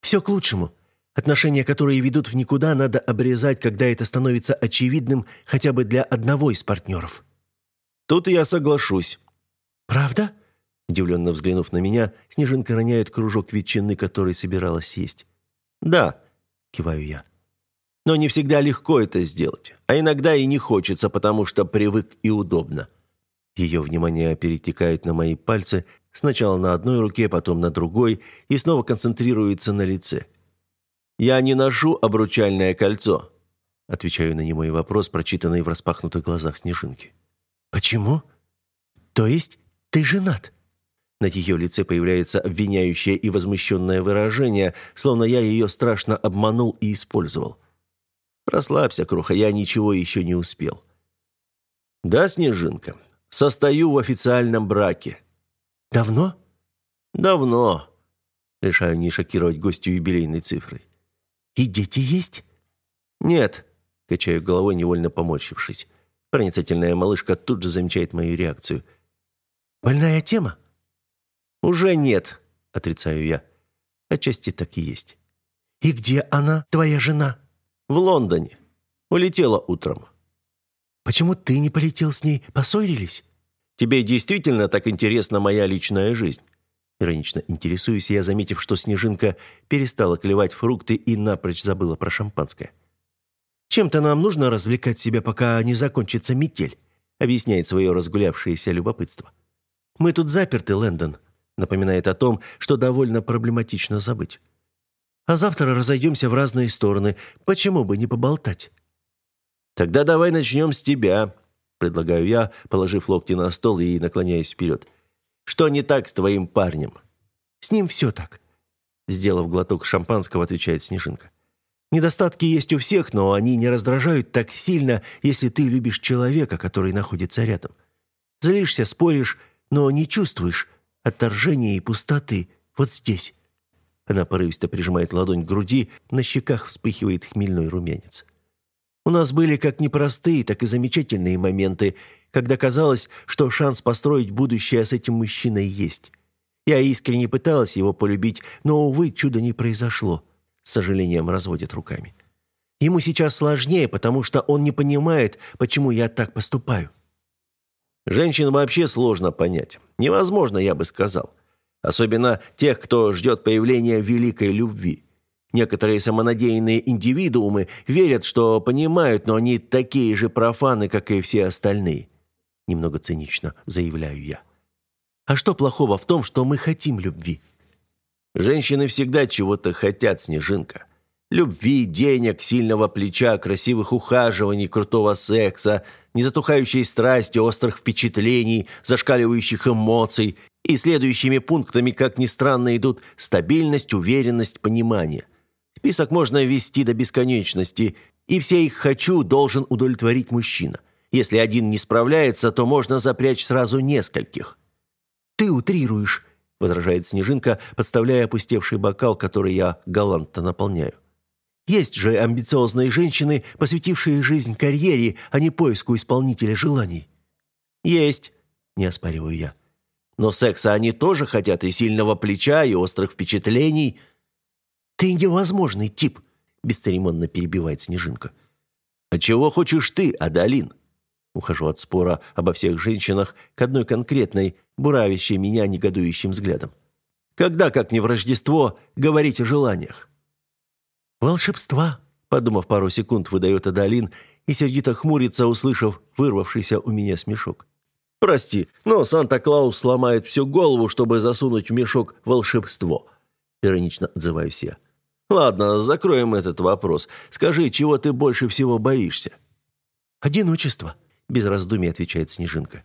«Все к лучшему. Отношения, которые ведут в никуда, надо обрезать, когда это становится очевидным хотя бы для одного из партнеров». «Тут я соглашусь». «Правда?» Удивленно взглянув на меня, Снежинка роняет кружок ветчины, который собиралась съесть. «Да», — киваю я. «Но не всегда легко это сделать, а иногда и не хочется, потому что привык и удобно. Ее внимание перетекает на мои пальцы, сначала на одной руке, потом на другой, и снова концентрируется на лице. «Я не ношу обручальное кольцо», — отвечаю на немой вопрос, прочитанный в распахнутых глазах Снежинки. «Почему? То есть ты женат?» На ее лице появляется обвиняющее и возмущенное выражение, словно я ее страшно обманул и использовал. «Расслабься, Круха, я ничего еще не успел». «Да, Снежинка, Состою в официальном браке». «Давно?» «Давно». Решаю не шокировать гостю юбилейной цифрой. «И дети есть?» «Нет», — качаю головой, невольно поморщившись. Проницательная малышка тут же замечает мою реакцию. «Больная тема?» «Уже нет», — отрицаю я. Отчасти так и есть. «И где она, твоя жена?» «В Лондоне. Улетела утром». Почему ты не полетел с ней? Поссорились?» «Тебе действительно так интересна моя личная жизнь?» Иронично интересуюсь я, заметив, что Снежинка перестала клевать фрукты и напрочь забыла про шампанское. «Чем-то нам нужно развлекать себя, пока не закончится метель», объясняет свое разгулявшееся любопытство. «Мы тут заперты, Лэндон», напоминает о том, что довольно проблематично забыть. «А завтра разойдемся в разные стороны. Почему бы не поболтать?» «Тогда давай начнем с тебя», — предлагаю я, положив локти на стол и наклоняясь вперед. «Что не так с твоим парнем?» «С ним все так», — сделав глоток шампанского, отвечает Снежинка. «Недостатки есть у всех, но они не раздражают так сильно, если ты любишь человека, который находится рядом. Злишься, споришь, но не чувствуешь отторжения и пустоты вот здесь». Она порывисто прижимает ладонь к груди, на щеках вспыхивает хмельной румянец. У нас были как непростые, так и замечательные моменты, когда казалось, что шанс построить будущее с этим мужчиной есть. Я искренне пыталась его полюбить, но, увы, чудо не произошло. С сожалением разводит руками. Ему сейчас сложнее, потому что он не понимает, почему я так поступаю. Женщин вообще сложно понять. Невозможно, я бы сказал. Особенно тех, кто ждет появления великой любви. Некоторые самонадеянные индивидуумы верят, что понимают, но они такие же профаны, как и все остальные. Немного цинично заявляю я. А что плохого в том, что мы хотим любви? Женщины всегда чего-то хотят, Снежинка. Любви, денег, сильного плеча, красивых ухаживаний, крутого секса, незатухающей страсти, острых впечатлений, зашкаливающих эмоций. И следующими пунктами, как ни странно, идут стабильность, уверенность, понимание. Список можно вести до бесконечности, и все их «хочу» должен удовлетворить мужчина. Если один не справляется, то можно запрячь сразу нескольких. «Ты утрируешь», — возражает Снежинка, подставляя опустевший бокал, который я галантно наполняю. Есть же амбициозные женщины, посвятившие жизнь карьере, а не поиску исполнителя желаний. Есть, не оспариваю я. Но секса они тоже хотят и сильного плеча, и острых впечатлений. Ты невозможный тип, бесцеремонно перебивает Снежинка. А чего хочешь ты, Адалин? Ухожу от спора обо всех женщинах к одной конкретной, буравящей меня негодующим взглядом. Когда, как не в Рождество, говорить о желаниях? «Волшебства», — подумав пару секунд, выдает Адалин и сердито хмурится, услышав вырвавшийся у меня смешок. «Прости, но Санта-Клаус сломает всю голову, чтобы засунуть в мешок волшебство», — иронично отзываюсь я. «Ладно, закроем этот вопрос. Скажи, чего ты больше всего боишься?» «Одиночество», — без раздумий отвечает Снежинка.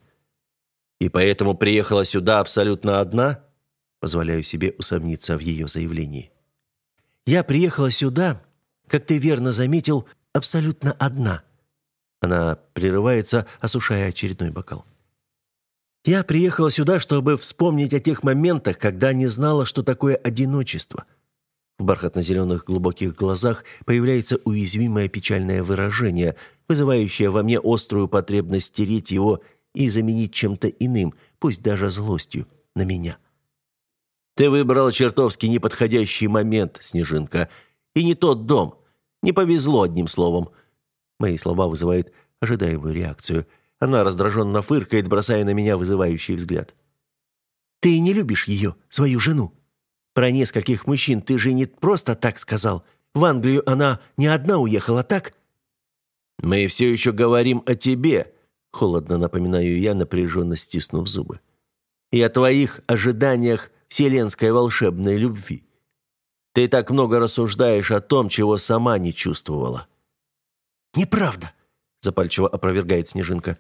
«И поэтому приехала сюда абсолютно одна?» Позволяю себе усомниться в ее заявлении. Я приехала сюда, как ты верно заметил, абсолютно одна. Она прерывается, осушая очередной бокал. Я приехала сюда, чтобы вспомнить о тех моментах, когда не знала, что такое одиночество. В бархатно-зеленых глубоких глазах появляется уязвимое печальное выражение, вызывающее во мне острую потребность стереть его и заменить чем-то иным, пусть даже злостью, на меня. Ты выбрал чертовски неподходящий момент, Снежинка, и не тот дом. Не повезло, одним словом. Мои слова вызывают ожидаемую реакцию. Она раздраженно фыркает, бросая на меня вызывающий взгляд. «Ты не любишь ее, свою жену? Про нескольких мужчин ты же не просто так сказал. В Англию она не одна уехала, так?» «Мы все еще говорим о тебе», — холодно напоминаю я, напряженно стиснув зубы. «И о твоих ожиданиях вселенской волшебной любви. Ты так много рассуждаешь о том, чего сама не чувствовала». «Неправда», — запальчиво опровергает Снежинка.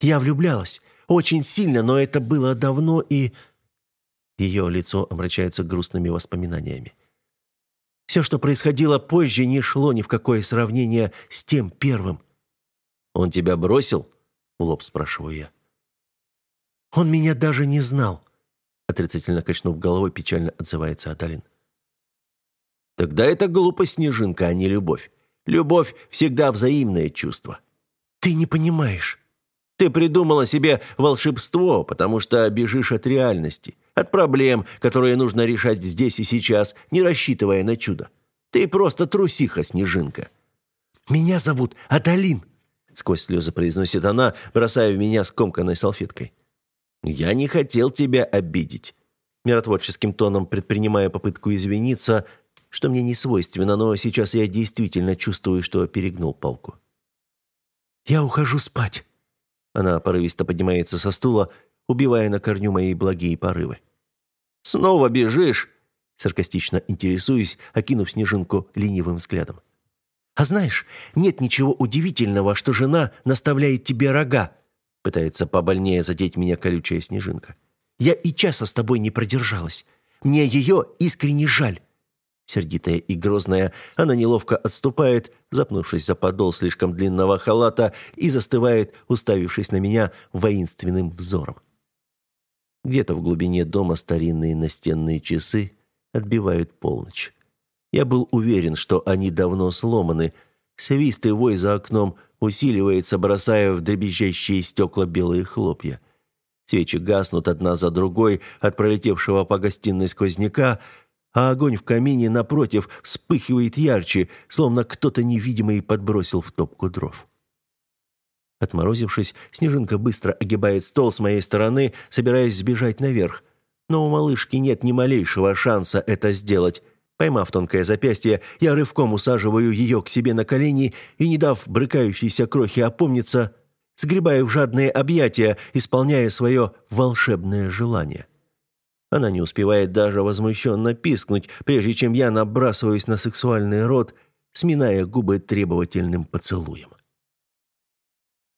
«Я влюблялась. Очень сильно, но это было давно и...» Ее лицо омрачается грустными воспоминаниями. Все, что происходило позже, не шло ни в какое сравнение с тем первым. «Он тебя бросил?» — в лоб спрашиваю я. «Он меня даже не знал. Отрицательно качнув головой, печально отзывается Адалин. Тогда это глупость, Снежинка, а не любовь. Любовь всегда взаимное чувство. Ты не понимаешь. Ты придумала себе волшебство, потому что бежишь от реальности, от проблем, которые нужно решать здесь и сейчас, не рассчитывая на чудо. Ты просто трусиха, Снежинка. Меня зовут Адалин, сквозь слезы произносит она, бросая в меня скомканной салфеткой. «Я не хотел тебя обидеть». Миротворческим тоном предпринимая попытку извиниться, что мне не свойственно, но сейчас я действительно чувствую, что перегнул палку. «Я ухожу спать». Она порывисто поднимается со стула, убивая на корню мои благие порывы. «Снова бежишь?» Саркастично интересуюсь, окинув Снежинку ленивым взглядом. «А знаешь, нет ничего удивительного, что жена наставляет тебе рога, Пытается побольнее задеть меня колючая снежинка. «Я и часа с тобой не продержалась. Мне ее искренне жаль». Сердитая и грозная, она неловко отступает, запнувшись за подол слишком длинного халата, и застывает, уставившись на меня воинственным взором. Где-то в глубине дома старинные настенные часы отбивают полночь. Я был уверен, что они давно сломаны. Свист и вой за окном усиливается, бросая в дребезжащие стекла белые хлопья. Свечи гаснут одна за другой от пролетевшего по гостиной сквозняка, а огонь в камине напротив вспыхивает ярче, словно кто-то невидимый подбросил в топку дров. Отморозившись, Снежинка быстро огибает стол с моей стороны, собираясь сбежать наверх. Но у малышки нет ни малейшего шанса это сделать. Поймав тонкое запястье, я рывком усаживаю ее к себе на колени и, не дав брыкающейся крохе опомниться, сгребаю в жадные объятия, исполняя свое волшебное желание. Она не успевает даже возмущенно пискнуть, прежде чем я набрасываюсь на сексуальный рот, сминая губы требовательным поцелуем.